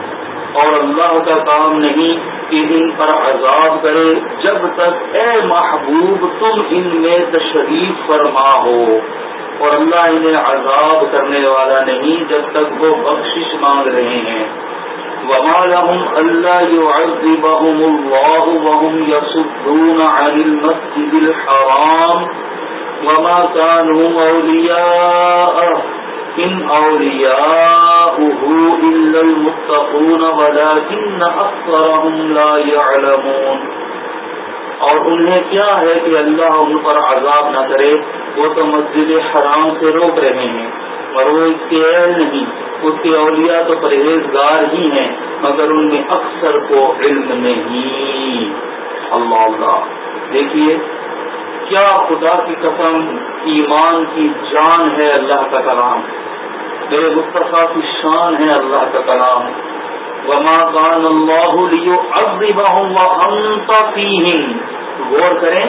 اور اللہ کا کام نہیں کہ ان پر عذاب کرے جب تک اے محبوب تم ان میں تشریف فرما ہو۔ اور اللہ انہیں عذاب کرنے والا نہیں جب تک وہ بخشش مانگ رہے ہیں۔ وما لهم ألا يعذبهم الله وهم يصدون عن المسجد الحرام وما كانوا أولياءه ان الا المتقون ولكن اكثرهم لا يعلمون اور انہیں کیا ہے کہ اللہ ان پر عذاب نہ کرے؟ وہ تو مسجد حرام سے روک رہے ہیں، اور وہ اس کے اہل نہیں، اس کے اولیاء تو پرہیزگار ہی ہیں، مگر ان میں اکثر کو علم نہیں۔ اللہ اللہ۔ دیکھیے کیا خدا کی قسم ایمان کی جان ہے اللہ کا کلام؟ میرے مصطفیٰ کی شان ہے اللہ کا کلام۔ وما کان اللہ اب فیہم غور کریں۔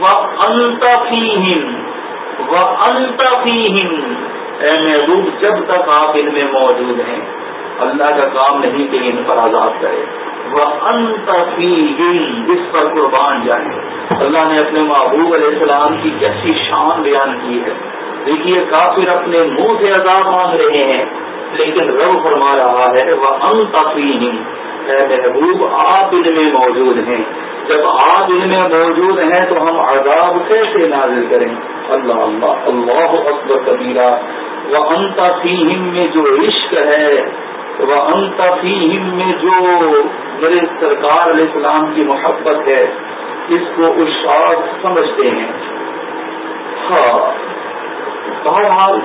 وہ انت فیہم وہ فیہم اے محبوب، جب تک آپ ان میں موجود ہیں۔ اللہ کا کام نہیں کہ ان پر آزاد کرے۔ وہ انت فیہم جس پر قربان جائیں اللہ نے اپنے محبوب علیہ السلام کی کیسی شان بیان کی ہے۔ دیکھیے، کافر اپنے منہ سے عذاب مانگ رہے ہیں، لیکن رب فرما رہا ہے وہ ان اے محبوب، آپ ان میں موجود ہیں۔ جب آپ ان میں موجود ہیں تو ہم عذاب کیسے نازل کریں؟ اللہ اللہ اللہ اکبر کبیرہ۔ وہ انتفیم میں جو عشق ہے وہ انتفیم میں جو میرے سرکار علیہ السلام کی محبت ہے۔ اس کو اشاعت سمجھتے ہیں۔ ہاں۔ بہرحال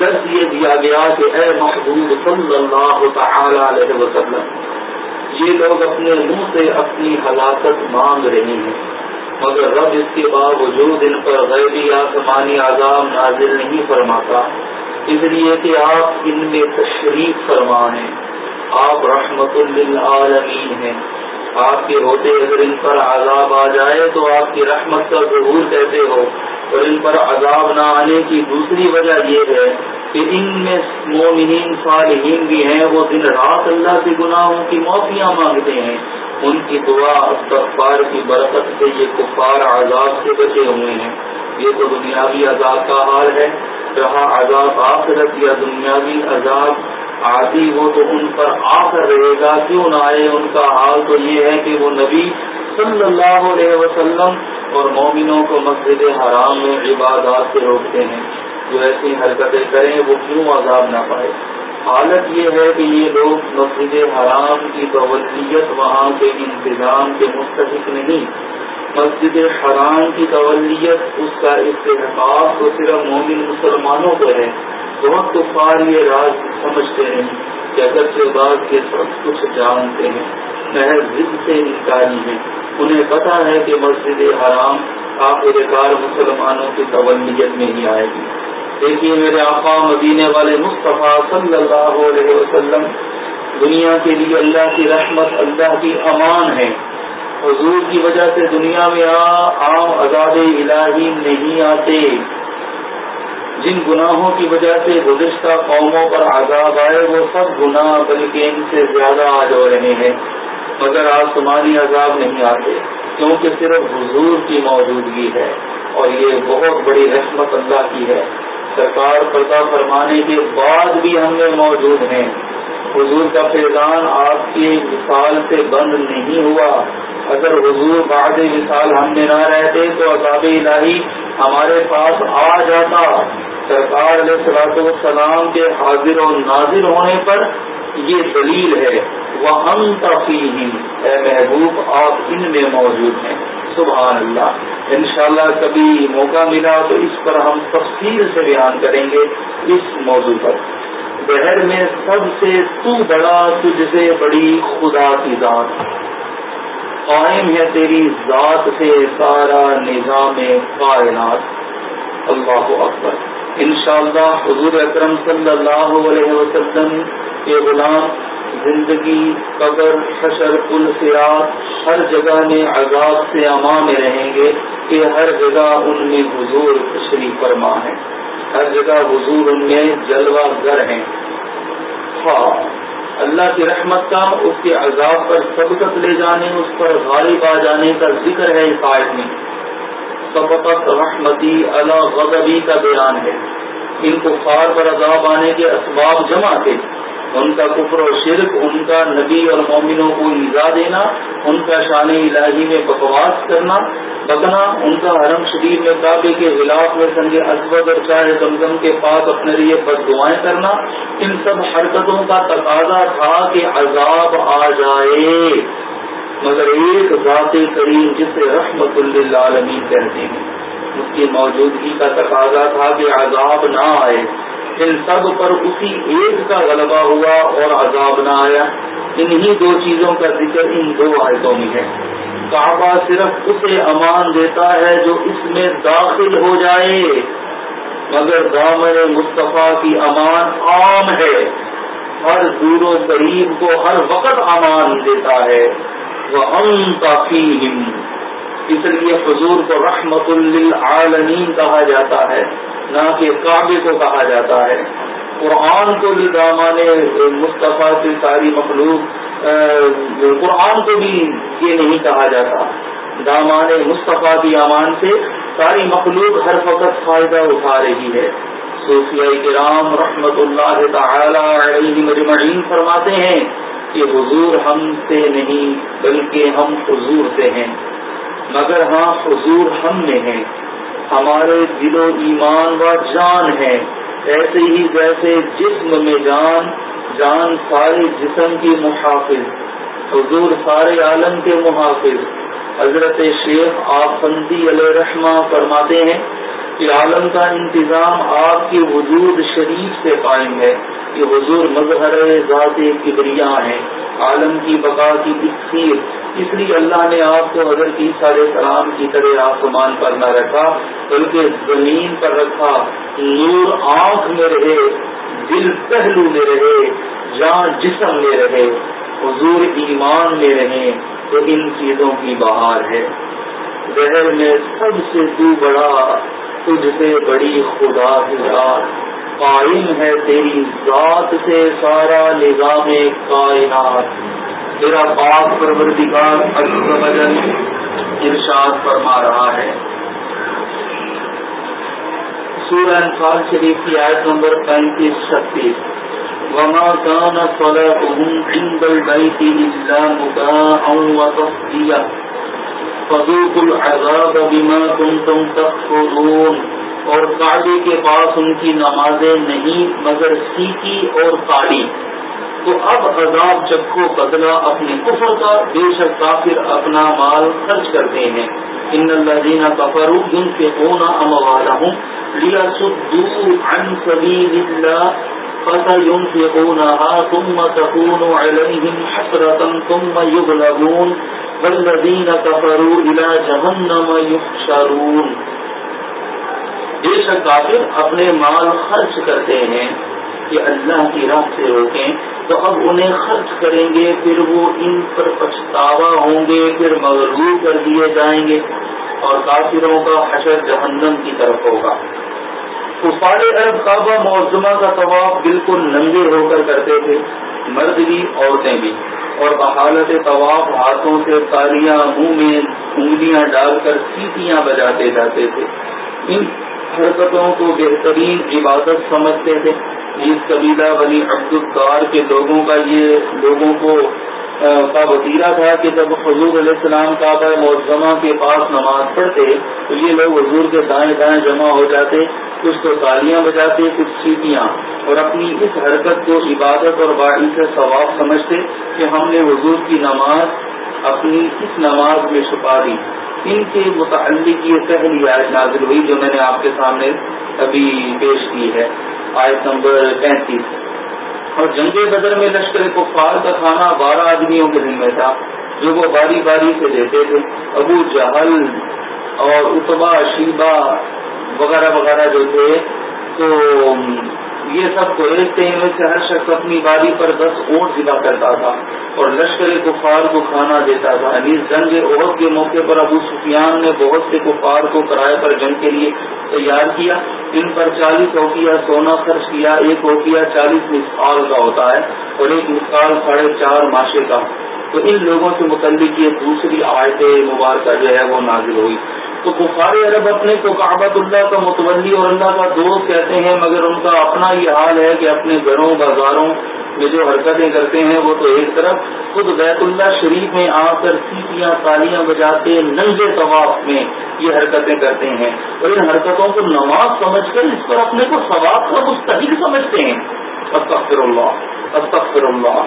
درس یہ دیا گیا کہ اے محبوب صلی اللہ تعالی علیہ وسلم، یہ لوگ اپنے منہ سے اپنی ہلاکت مانگ رہے ہیں۔ مگر رب اس کے باوجود ان پر غیبی آسمانی عذاب نازل نہیں فرماتا۔ اس لیے کہ آپ ان میں تشریف فرما ہیں۔ آپ رحمت للعالمین ہیں۔ آپ کے ہوتے اگر ان پر عذاب آ جائے تو آپ کی رحمت کا ظہور کیسے ہو؟ اور ان پر عذاب نہ آنے کی دوسری وجہ یہ ہے کہ ان میں مومنین صالحین بھی ہیں۔ وہ دن رات اللہ کے گناہوں کی معافیاں مانگتے ہیں۔ ان کی دعا استغفار کی برکت سے یہ کفار عذاب سے بچے ہوئے ہیں۔ یہ تو دنیاوی عذاب کا حال ہے۔ جہاں عذاب آخرت یا دنیاوی عذاب آتی وہ تو ان پر آ کر رہے گا۔ کیوں نہ آئے؟ ان کا حال تو یہ ہے کہ وہ نبی صلی اللہ علیہ وسلم اور مومنوں کو مسجد حرام میں عبادات سے روکتے ہیں۔ جو ایسی حرکتیں کریں وہ کیوں عذاب نہ پائے؟ حالت یہ ہے کہ یہ لوگ مسجد حرام کی تولیت وہاں کے انتظام کے مستحق نہیں۔ مسجد حرام کی تولیت اس کا استحقاق تو صرف مومن مسلمانوں کو ہے۔ بہت کفار یہ راز سمجھتے ہیں کہ اگر سے بات کے سب کچھ جانتے ہیں محض ضد سے انکاری ہیں انہیں پتا ہے کہ مسجد حرام آخر کار مسلمانوں کی تولیت میں ہی آئے گی۔ دیکھیے میرے آقا مدینے والے مصطفیٰ صلی اللہ علیہ وسلم، دنیا کے لیے اللہ کی رحمت، اللہ کی امان ہے۔ حضور کی وجہ سے دنیا میں عام عذاب الہی نہیں آتے۔ جن گناہوں کی وجہ سے گزشتہ قوموں پر عذاب آئے، وہ سب گناہ بلکہ ان سے زیادہ آج ہو رہے ہیں۔ مگر آسمانی عذاب نہیں آتے، کیونکہ صرف حضور کی موجودگی ہے اور یہ بہت بڑی رحمت اللہ کی ہے۔ سرکار پردہ فرمانے کے بعد بھی ہم میں موجود ہیں۔ حضور کا فیضان آپ کی مثال سے بند نہیں ہوا۔ اگر حضور بعد مثال ہم میں نہ رہتے تو عذاب الہی ہمارے پاس آ جاتا۔ سرکار علیہ صلاح السلام کے حاضر و نازر ہونے پر یہ دلیل ہے۔ وہ ہم اے محبوب، آپ ان میں موجود ہیں۔ سبحان اللہ۔ انشاءاللہ کبھی موقع ملا تو اس پر ہم تفصیل سے بیان کریں گے اس موضوع پر۔ بہر میں سب سے تو بڑا تجھ سے بڑی خدا کی ذات قائم ہے تیری ذات سے سارا نظام کائنات۔ اللہ اکبر۔ انشاءاللہ حضور اکرم صلی اللہ علیہ وسلم کے غلام، زندگی، قبر، حشر پل سیاح ہر جگہ میں عذاب سے اما میں رہیں گے کہ ہر جگہ ان میں حضور تشریف فرما ہے۔ ہر جگہ حضور ان میں جلوہ گر ہیں۔ ہاں اللہ کی رحمت کا اس کے عذاب پر سبقت لے جانے، اس پر غالب آ جانے کا ذکر ہے اس آیت میں۔ سبقت رحمتی اللہ غضبی کا بیان ہے۔ ان کو خار پر عذاب آنے کے اسباب جمع تھے۔ ان کا کفر و شرک، ان کا نبی اور مومنوں کو ایزا دینا، ان کا شان الہی میں بکواس کرنا، بکنا، ان کا حرم شریف میں کعبے کے خلاف میں سنگ اسود اور چاہے زمزم کے پاس اپنے لیے بد دعائیں کرنا، ان سب حرکتوں کا تقاضا تھا کہ عذاب آ جائے۔ مگر ایک ذات کریم جسے رحمت اللہ عالمین کہتے ہیں، اس کی موجودگی کا تقاضا تھا کہ عذاب نہ آئے۔ ان سب پر اسی ایک کا غلبہ ہوا اور عذاب نہ آیا۔ انہی دو چیزوں کا ذکر ان دو آیتوں میں ہے۔ کعبہ صرف اسے امان دیتا ہے جو اس میں داخل ہو جائے۔ مگر دامن مصطفیٰ کی امان عام ہے۔ ہر دور و قریب کو ہر وقت امان دیتا ہے۔ وہ ان کافی اس لیے حضور کو رحمت للعالمین کہا جاتا ہے، نہ کہ کعبے کو کہا جاتا ہے۔ قرآن کو بھی دامان مصطفیٰ سے ساری مخلوق قرآن کو بھی یہ نہیں کہا جاتا۔ دامان مصطفیٰ کی امان سے ساری مخلوق ہر وقت فائدہ اٹھا رہی ہے۔ صوفیہ کرام رحمت اللہ تعالی علیہ مجمعین فرماتے ہیں کہ حضور ہم سے نہیں، بلکہ ہم حضور سے ہیں۔ مگر ہاں حضور ہم میں ہیں۔ ہمارے دل و ایمان و جان ہے ایسے ہی جیسے جسم میں جان جان سارے جسم کی محافظ۔ حضور سارے عالم کے محافظ۔ حضرت شیخ آفندی علیہ رحمہ فرماتے ہیں کہ عالم کا انتظام آپ کے وجود شریف سے قائم ہے کہ حضور مظہر ذات کبریا ہیں، عالم کی بقا کی تقسیر اس لیے اللہ نے آپ کو حضرت کی سارے سلام کی طرح آسمان پر نہ رکھا، بلکہ زمین پر رکھا۔ نور آنکھ میں رہے، دل پہلو میں رہے، جان جسم میں رہے، حضور ایمان میں رہے، تو ان چیزوں کی بہار ہے۔ زہر میں سب سے تو بڑا تجھ سے بڑی خدا ذات، قائم ہے تیری ذات سے سارا نظام کائنات۔ تیرا باپ پروردگار اجن ارشاد فرما رہا ہے۔ سورہ انفال شریف کی آیت نمبر پینتیس، چھتیس۔ وما كان صلاتهم عند البيت إلا مكاء وتصديا العذاب بما كنتم تكفرون۔ اور کاڑی کے پاس ان کی نمازیں نہیں، مگر سیکی اور کالی تو اب عذاب چکو بدلا اپنے کفر کا، بے شک کافر اپنا مال خرچ کرتے ہیں۔ ان الذين كفروا ينفقون اموالهم ليصدوا عن سبيل الله فسينفقونها ثم تكون عليهم حسرة ثم يغلبون والذين كفروا إلى جهنم يحشرون بے شک کافر اپنے مال خرچ کرتے ہیں کہ اللہ کی راہ سے روکیں، تو اب انہیں خرچ کریں گے، پھر وہ ان پر پچھتاوا ہوں گے، پھر مغلوب کر دیے جائیں گے۔ اور کافروں کا حشر جہنم کی طرف ہوگا۔ کفار عرب کعبہ معظمہ کا طواف بالکل ننگے ہو کر کرتے تھے۔ مرد بھی عورتیں بھی۔ اور بحالت طواف ہاتھوں سے تالیاں منہ میں انگلیاں ڈال کر سیٹیاں بجاتے جاتے تھے۔ ان حرکتوں کو بہترین عبادت سمجھتے تھے۔ اس قبیلہ بنی عبدالدار کے لوگوں کا یہ لوگوں کو کا وطیرہ تھا کہ جب حضور علیہ السلام کعبہ معظمہ کے پاس نماز پڑھتے، تو یہ لوگ حضور کے دائیں دائیں جمع ہو جاتے، کچھ تو تالیاں بجاتے، کچھ سیٹیاں۔ اور اپنی اس حرکت کو عبادت اور باڑی سے ثواب سمجھتے کہ ہم نے حضور کی نماز، اپنی اس نماز میں چھپا دی۔ ان کے متعلق یہ پہلی آیت نازل ہوئی جو میں نے آپ کے سامنے ابھی پیش کی ہے۔ آیت نمبر پینتیس۔ اور جنگ بدر میں لشکر کفار کا کھانا بارہ آدمیوں کے دن تھا، جو وہ باری باری سے دیتے تھے۔ ابو جہل اور اتبا شیبا وغیرہ وغیرہ جو تھے، تو یہ سب کو تھے ان میں سے ہر شخص اپنی باری پر دس اونٹ ذبح کرتا تھا اور لشکر کفار کو کھانا دیتا تھا۔ یعنی جنگ عہد کے موقع پر ابو سفیان نے بہت سے کفار کو کرائے پر جنگ کے لیے تیار کیا۔ ان پر چالیس اوقیہ سونا خرچ کیا، ایک اوقیہ چالیس مسال کا ہوتا ہے اور ایک مثال ساڑھے چار ماشے کا۔ تو ان لوگوں سے متعلق یہ دوسری آیت مبارکہ جو ہے وہ نازل ہوئی۔ تو کفار عرب اپنے کو کعبۃ اللہ کا متولی اور اللہ کا دوست کہتے ہیں، مگر ان کا اپنا یہ حال ہے کہ اپنے گھروں، بازاروں میں جو حرکتیں کرتے ہیں، وہ تو ایک طرف خود بیت اللہ شریف میں آ کر سیٹیاں، تالیاں بجاتے، ننگے طواف میں یہ حرکتیں کرتے ہیں۔ اور ان حرکتوں کو نماز سمجھ کر اس پر اپنے کو ثواب کا مستحق سمجھتے ہیں۔ استغفر اللہ استغفر اللہ۔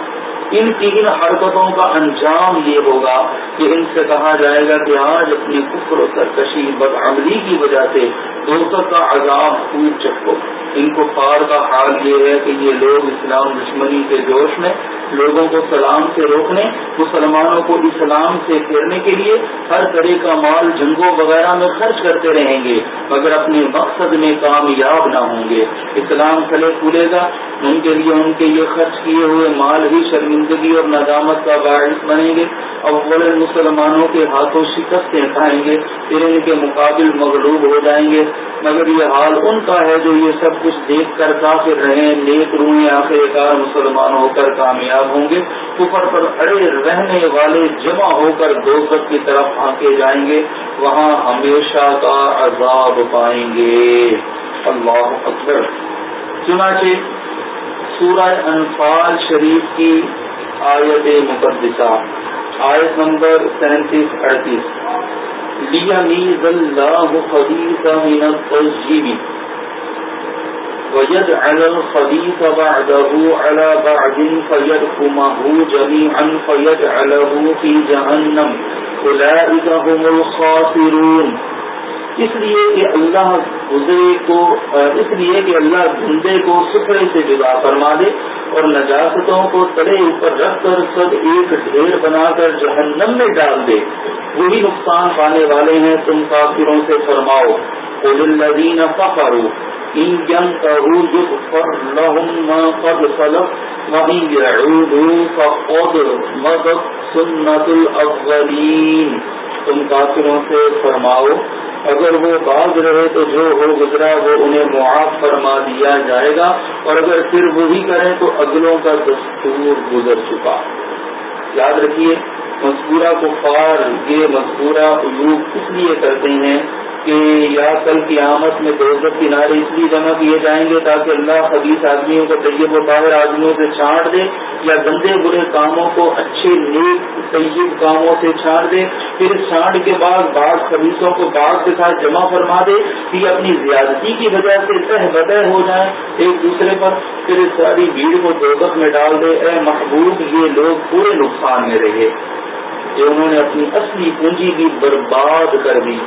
ان کی ان حرکتوں کا انجام یہ ہوگا کہ ان سے کہا جائے گا کہ آج اپنی کفر و سرکشی بدعملی کی وجہ سے دوستوں کا عذاب خوب چکو ان کو پار کا حال یہ ہے کہ یہ لوگ اسلام دشمنی کے جوش میں، لوگوں کو سلام سے روکنے، مسلمانوں کو اسلام سے پھیرنے کے لیے ہر طرح کا مال، جنگوں وغیرہ میں خرچ کرتے رہیں گے، مگر اپنے مقصد میں کامیاب نہ ہوں گے۔ اسلام پھلے پھولے گا۔ ان کے لیے ان کے یہ خرچ کیے ہوئے مال ہی شرمندگی اور ندامت کا باعث بنیں گے۔ اول مسلمانوں کے ہاتھوں شکستیں کھائیں گے، پھر ان کے مقابل مغلوب ہو جائیں گے۔ مگر یہ حال ان کا ہے جو یہ سب کچھ دیکھ کر کافر رہے نیک روئیں، آخر کار مسلمان ہو کر کامیاب ہوں گے۔ کفر پر اڑے رہنے والے جمع ہو کر دوست کی طرف آنکے جائیں گے۔ وہاں ہمیشہ کا عذاب پائیں گے۔ اللہ اکبر۔ چنانچہ سورہ انفال شریف کی آیت مقدسہ۔ آیت نمبر سینتیس، اڑتیس۔ ليميز الله خبيث من الطيب ويجعل الخبيث بعده على بعد فيركمه جميعا فيجعله في جهنم أولئك هم الخاسرون۔ اس لیے کہ اللہ گزرے کو اس لیے کہ اللہ دھندے کو سکڑے سے جدا فرما دے اور نجاستوں کو تڑے اوپر رکھ کر سب ایک ڈھیر بنا کر جہنم میں ڈال دے۔ وہی نقصان پانے والے ہیں تم کافروں سے، فرماؤ۔ الذین فخروا يغفر لهم ما قد سلف وإن يعودوا فقد مضت الأولين۔ تم کافروں سے فرماؤ، اگر وہ باز رہے تو جو ہو گزرا وہ انہیں معاف فرما دیا جائے گا۔ اور اگر پھر وہی کریں تو اگلوں کا دستور گزر چکا۔ یاد رکھیے، مذکورہ کو یہ مذکورہ عیوب اس لیے کرتے ہیں کہ یا کل کی آمد میں دوست کنارے اس لیے جمع کیے جائیں گے تاکہ اللہ خبیص آدمیوں کو طیب و باہر آدمیوں سے چھانٹ دے یا گندے برے کاموں کو اچھے نیک طیب کاموں سے چھانٹ دے، پھر چھانٹ کے بعد بعض خبیصوں کو بعض کے ساتھ جمع فرما دے کہ اپنی زیادتی کی وجہ سے تہ بدہ ہو جائیں ایک دوسرے پر، پھر ساری بھیڑ کو دوگت میں ڈال دے، اے محبوب یہ لوگ پورے نقصان میں رہے۔ کہ انہوں نے اپنی اصلی پونجی بھی برباد کر دی۔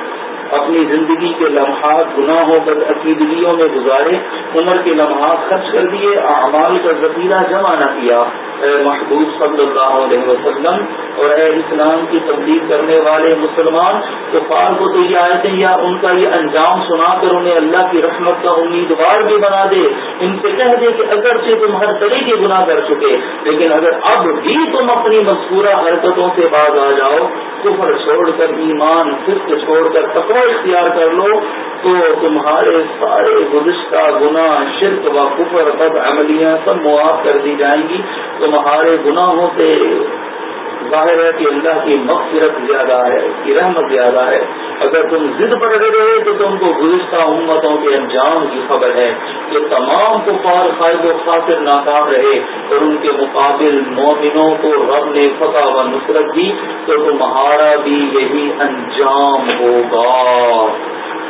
اپنی زندگی کے لمحات، گناہوں پر عقیدگیوں میں گزارے، عمر کے لمحات خرچ کر دیے، اعمال کا ذخیرہ جمع نہ کیا۔ اے محبوب صلی اللہ علیہ وسلم، اور اے اسلام کی تبدیل کرنے والے مسلمان تو کو تو یہ آئے یا ان کا یہ انجام سنا کر انہیں اللہ کی رحمت کا امیدوار بھی بنا دے۔ ان سے کہہ دے کہ اگرچہ تم ہر طرح کے گناہ کر چکے، لیکن اگر اب بھی تم اپنی مذکورہ حرکتوں سے باز آ جاؤ، کفر چھوڑ کر ایمان فسق چھوڑ کر تقوی اختیار کر لو، تو تمہارے سارے گزشتہ گناہ، شرک و کفر سب عملیاں سب معاف کر دی جائیں گی۔ تمہارے گناہوں سے ظاہر ہے کہ اللہ کی مغفرت زیادہ ہے کی رحمت زیادہ ہے۔ اگر تم ضد پر رہے تو تم کو گزشتہ امتوں کے انجام کی خبر ہے کہ تمام کفار قائد و خاطر ناکام رہے اور ان کے مقابل مومنوں کو رب نے فتح و نصرت دی تو تمہارا بھی یہی انجام ہوگا۔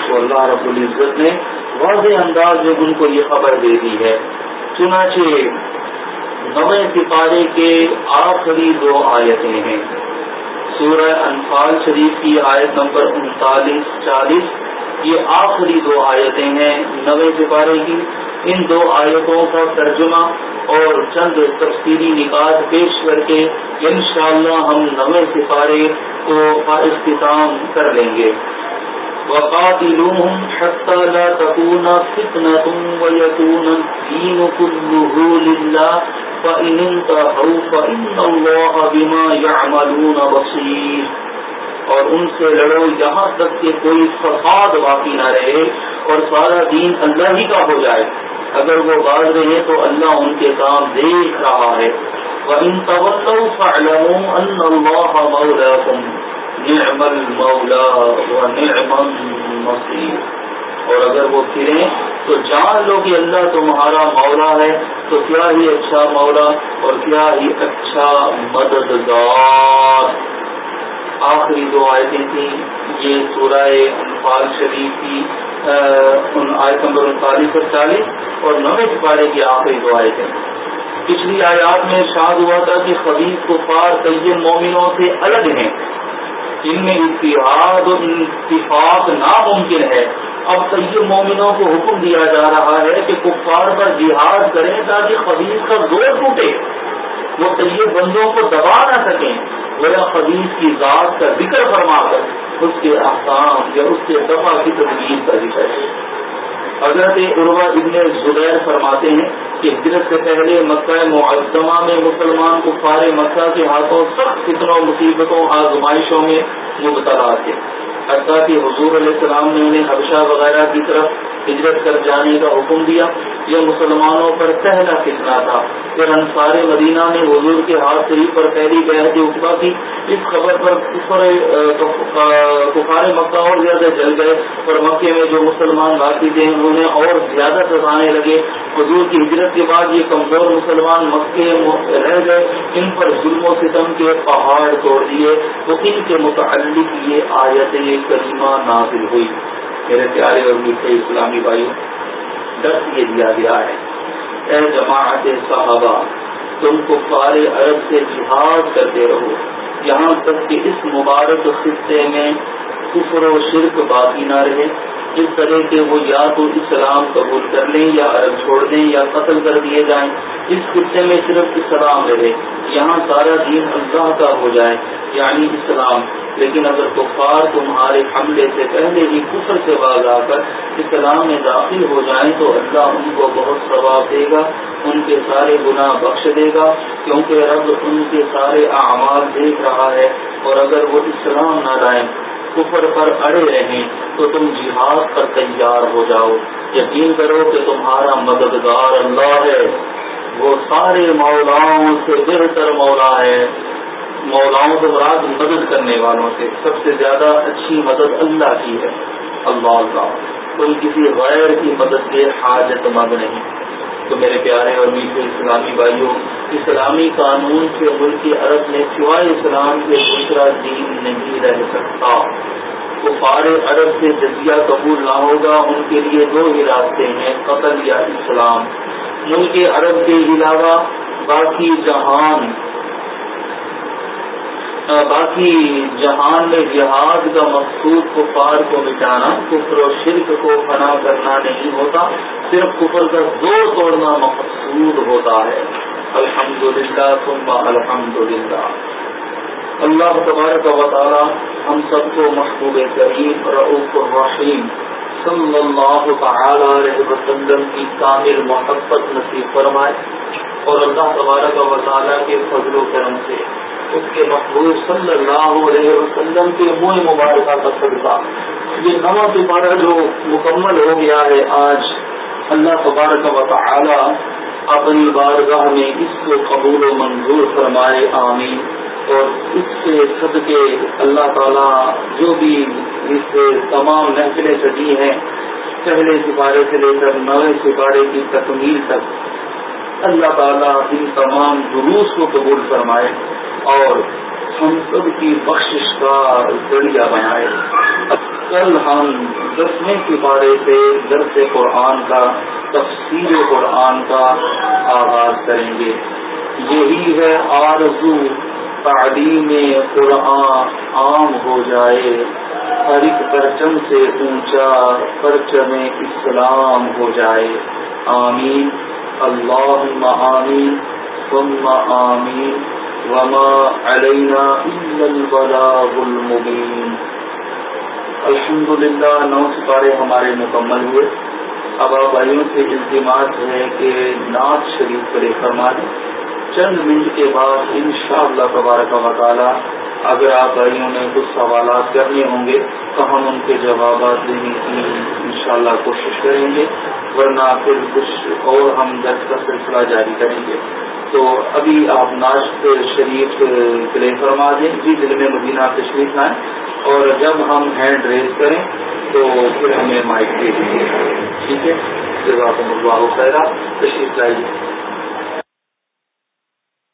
تو اللہ رب العزت نے واضح انداز میں ان کو یہ خبر دے دی ہے۔ چنانچہ نویں سپارے کے آخری دو آیتیں ہیں۔ سورہ انفال شریف کی آیت نمبر انتالیس، چالیس، یہ آخری دو آیتیں ہیں نویں سپارے کی۔ ان دو آیتوں کا ترجمہ اور چند تفصیلی نکات پیش کر کے انشاءاللہ ہم نویں سپارے کو اختتام کر لیں گے۔ وقاتلوهم حتى لا تكون فتنة ويكون الدين كله لله فإن انتهوا فإن الله بما يعملون بصير۔ اور ان سے لڑو یہاں تک کہ کوئی فساد باقی نہ رہے اور سارا دین اللہ ہی کا ہو جائے۔ اگر وہ باز رہے تو اللہ ان کے کام دیکھ رہا ہے۔ وَإِن تَوَلَّوْا فَاعْلَمُوا أَنَّ اللَّهَ مَوْلَاكُمْ۔ نعم المولا و نعم اور اگر وہ پھریں، تو جان لو کہ اللہ تمہارا مولا ہے، تو کیا ہی اچھا مولا اور کیا ہی اچھا مددگار۔ آخری دو آیتیں تھیں، یہ سورہ انفال شریف کی ان آیت نمبر انتالیس اور چالیس اور نویں سپارے کی آخری دو آیتیں۔ پچھلی آیات میں شاد ہوا تھا کہ خبیز کو پار طیب مومنوں سے الگ ہیں۔ جن میں اتحاد و اتفاق ناممکن ہے۔ اب طیب مومنوں کو حکم دیا جا رہا ہے کہ کفار پر جہاد کریں تاکہ خبیص کا زور ٹوٹے۔ وہ طیب بندوں کو دبا نہ سکیں وہ خبیص کی ذات کا ذکر فرما کر اس کے احکام یا اس کے دفاع کی تدبیر کا ذکر ہے حضرت عروا ابن زبیر فرماتے ہیں کہ ہجرت سے پہلے مکہ معظمہ میں مسلمان کفار مکہ کے ہاتھوں سخت کتنوں مصیبتوں، آزمائشوں میں مبتلا تھے۔ حتیٰ کہ حضور علیہ السلام نے انہیں حبشہ وغیرہ کی طرف ہجرت کر جانے کا حکم دیا۔ یہ مسلمانوں پر پہلا فتنا تھا۔ پھر انصار مدینہ نے حضور کے ہاتھ سے پر پہلی بحث اٹھا کی۔ اس خبر پر کفار مکہ اور زیادہ جل گئے۔ اور مکے میں جو مسلمان باقی تھے، انہوں نے اور زیادہ ستانے لگے۔ حضور کی ہجرت کے بعد یہ کمزور مسلمان مکے رہ گئے، ان پر ظلم و ستم کے پہاڑ توڑ دیے، تو ان کے متعلق یہ آیتیں کریمہ نازل ہوئی۔ میرے پیارے اور میٹھے اسلامی بھائی درد یہ دیا گیا ہے، اے جماعت صحابہ، تم کو فار عرب سے جہاد کرتے رہو۔ یہاں تک کہ اس مبارک خطے میں کفر و شرک باقی نہ رہے۔ اس طرح کے وہ یا تو اسلام قبول کر لیں یا عرب چھوڑ دیں یا قتل کر دیے جائیں، اس خطے میں صرف اسلام رہے۔ یہاں سارا دین اللہ کا ہو جائے یعنی اسلام۔ لیکن اگر کفار تمہارے حملے سے پہلے ہی کفر سے باز آ کر اسلام میں داخل ہو جائیں، تو اللہ ان کو بہت ثواب دے گا، ان کے سارے گناہ بخش دے گا، کیونکہ رب ان کے سارے اعمال دیکھ رہا ہے۔ اور اگر وہ اسلام نہ لائیں کفر پر اڑے رہیں تو تم جہاد پر تیار ہو جاؤ۔ یقین کرو کہ تمہارا مددگار اللہ ہے۔ وہ سارے مولاؤں سے بہتر مولا ہے۔ مولاؤں کو مراد مدد کرنے والوں سے۔ سب سے زیادہ اچھی مدد اللہ کی ہے۔ اللہ اللہ کوئی کسی غیر کی مدد کے حاجت مند نہیں۔ تو میرے پیارے اور میٹھے اسلامی بھائیوں، اسلامی قانون کے ملک عرب میں سوائے اسلام کے دوسرا دین نہیں رہ سکتا۔ کفار عرب سے جزیہ قبول نہ ہوگا، ان کے لیے دو ہی راستے ہیں، قتل یا اسلام۔ ملک عرب کے علاوہ باقی جہان باقی جہان میں جہاد کا مقصود کفار کو مٹانا کفر و شرک کو فنا کرنا نہیں ہوتا، صرف کفر کا زور توڑنا مقصود ہوتا ہے۔ الحمد للہ تم الحمد للہ اللہ تبارک و تعالی ہم سب کو محبوب کریم رعوف الرحیم، صلی اللہ تعالی علیہ وسلم کی کامل محبت نصیب فرمائے۔ اور اللہ تبارک و تعالی کے فضل و کرم سے اس کے محبوب صلی اللہ علیہ وسلم کے منہ مبارکہ کا صدقہ. یہ نواں سپارہ جو مکمل ہو گیا ہے آج، اللہ تبارک و تعالی اپنی بارگاہ میں اس کو قبول و منظور فرمائے، آمین. اور اس سے صدقے اللہ تعالیٰ جو بھی اس سے تمام محفلیں سجی ہیں، پہلے سپارے سے لے کر نویں سپارے کی تکمیل تک اللہ تعالیٰ ان تمام جلوس کو قبول فرمائے اور ہم سب کی بخشش کا ذریعہ بنائے۔ کل ہم دسویں سپارے سے درس قرآن کا تفصیل قرآن کا آغاز کریں گے۔ یہی ہے آرزو تعلیم قرآن عام ہو جائے۔ ہر ایک پرچم سے اونچا پرچم اسلام ہو جائے۔ آمین۔ اللهم آمين، ثم آمين، وما علينا إلا البلاغ المبين. الحمد للہ نو سپارے ہمارے مکمل ہوئے۔ اب آپ بھائیوں سے التماس ہے کہ نعت شریف کرے فرما دیں چند منٹ کے بعد انشاءاللہ شاء اللہ تعالی، اگر آپ بھائیوں نے کچھ سوالات کرنے ہوں گے، تو ہم ان کے جوابات دینے کی انشاءاللہ کوشش کریں گے۔ ورنہ پھر کچھ اور ہم درد کا سلسلہ جاری کریں گے۔ تو ابھی آپ ناشت شریف پلے فرما دیں۔ جی دل میں مدینہ تشریف آئیں اور جب ہم ہینڈ ریز کریں تو پھر ہمیں مائک دے دیجیے۔ ٹھیک ہے؟ جزاک اللہ خیرہ تشریف لائیے۔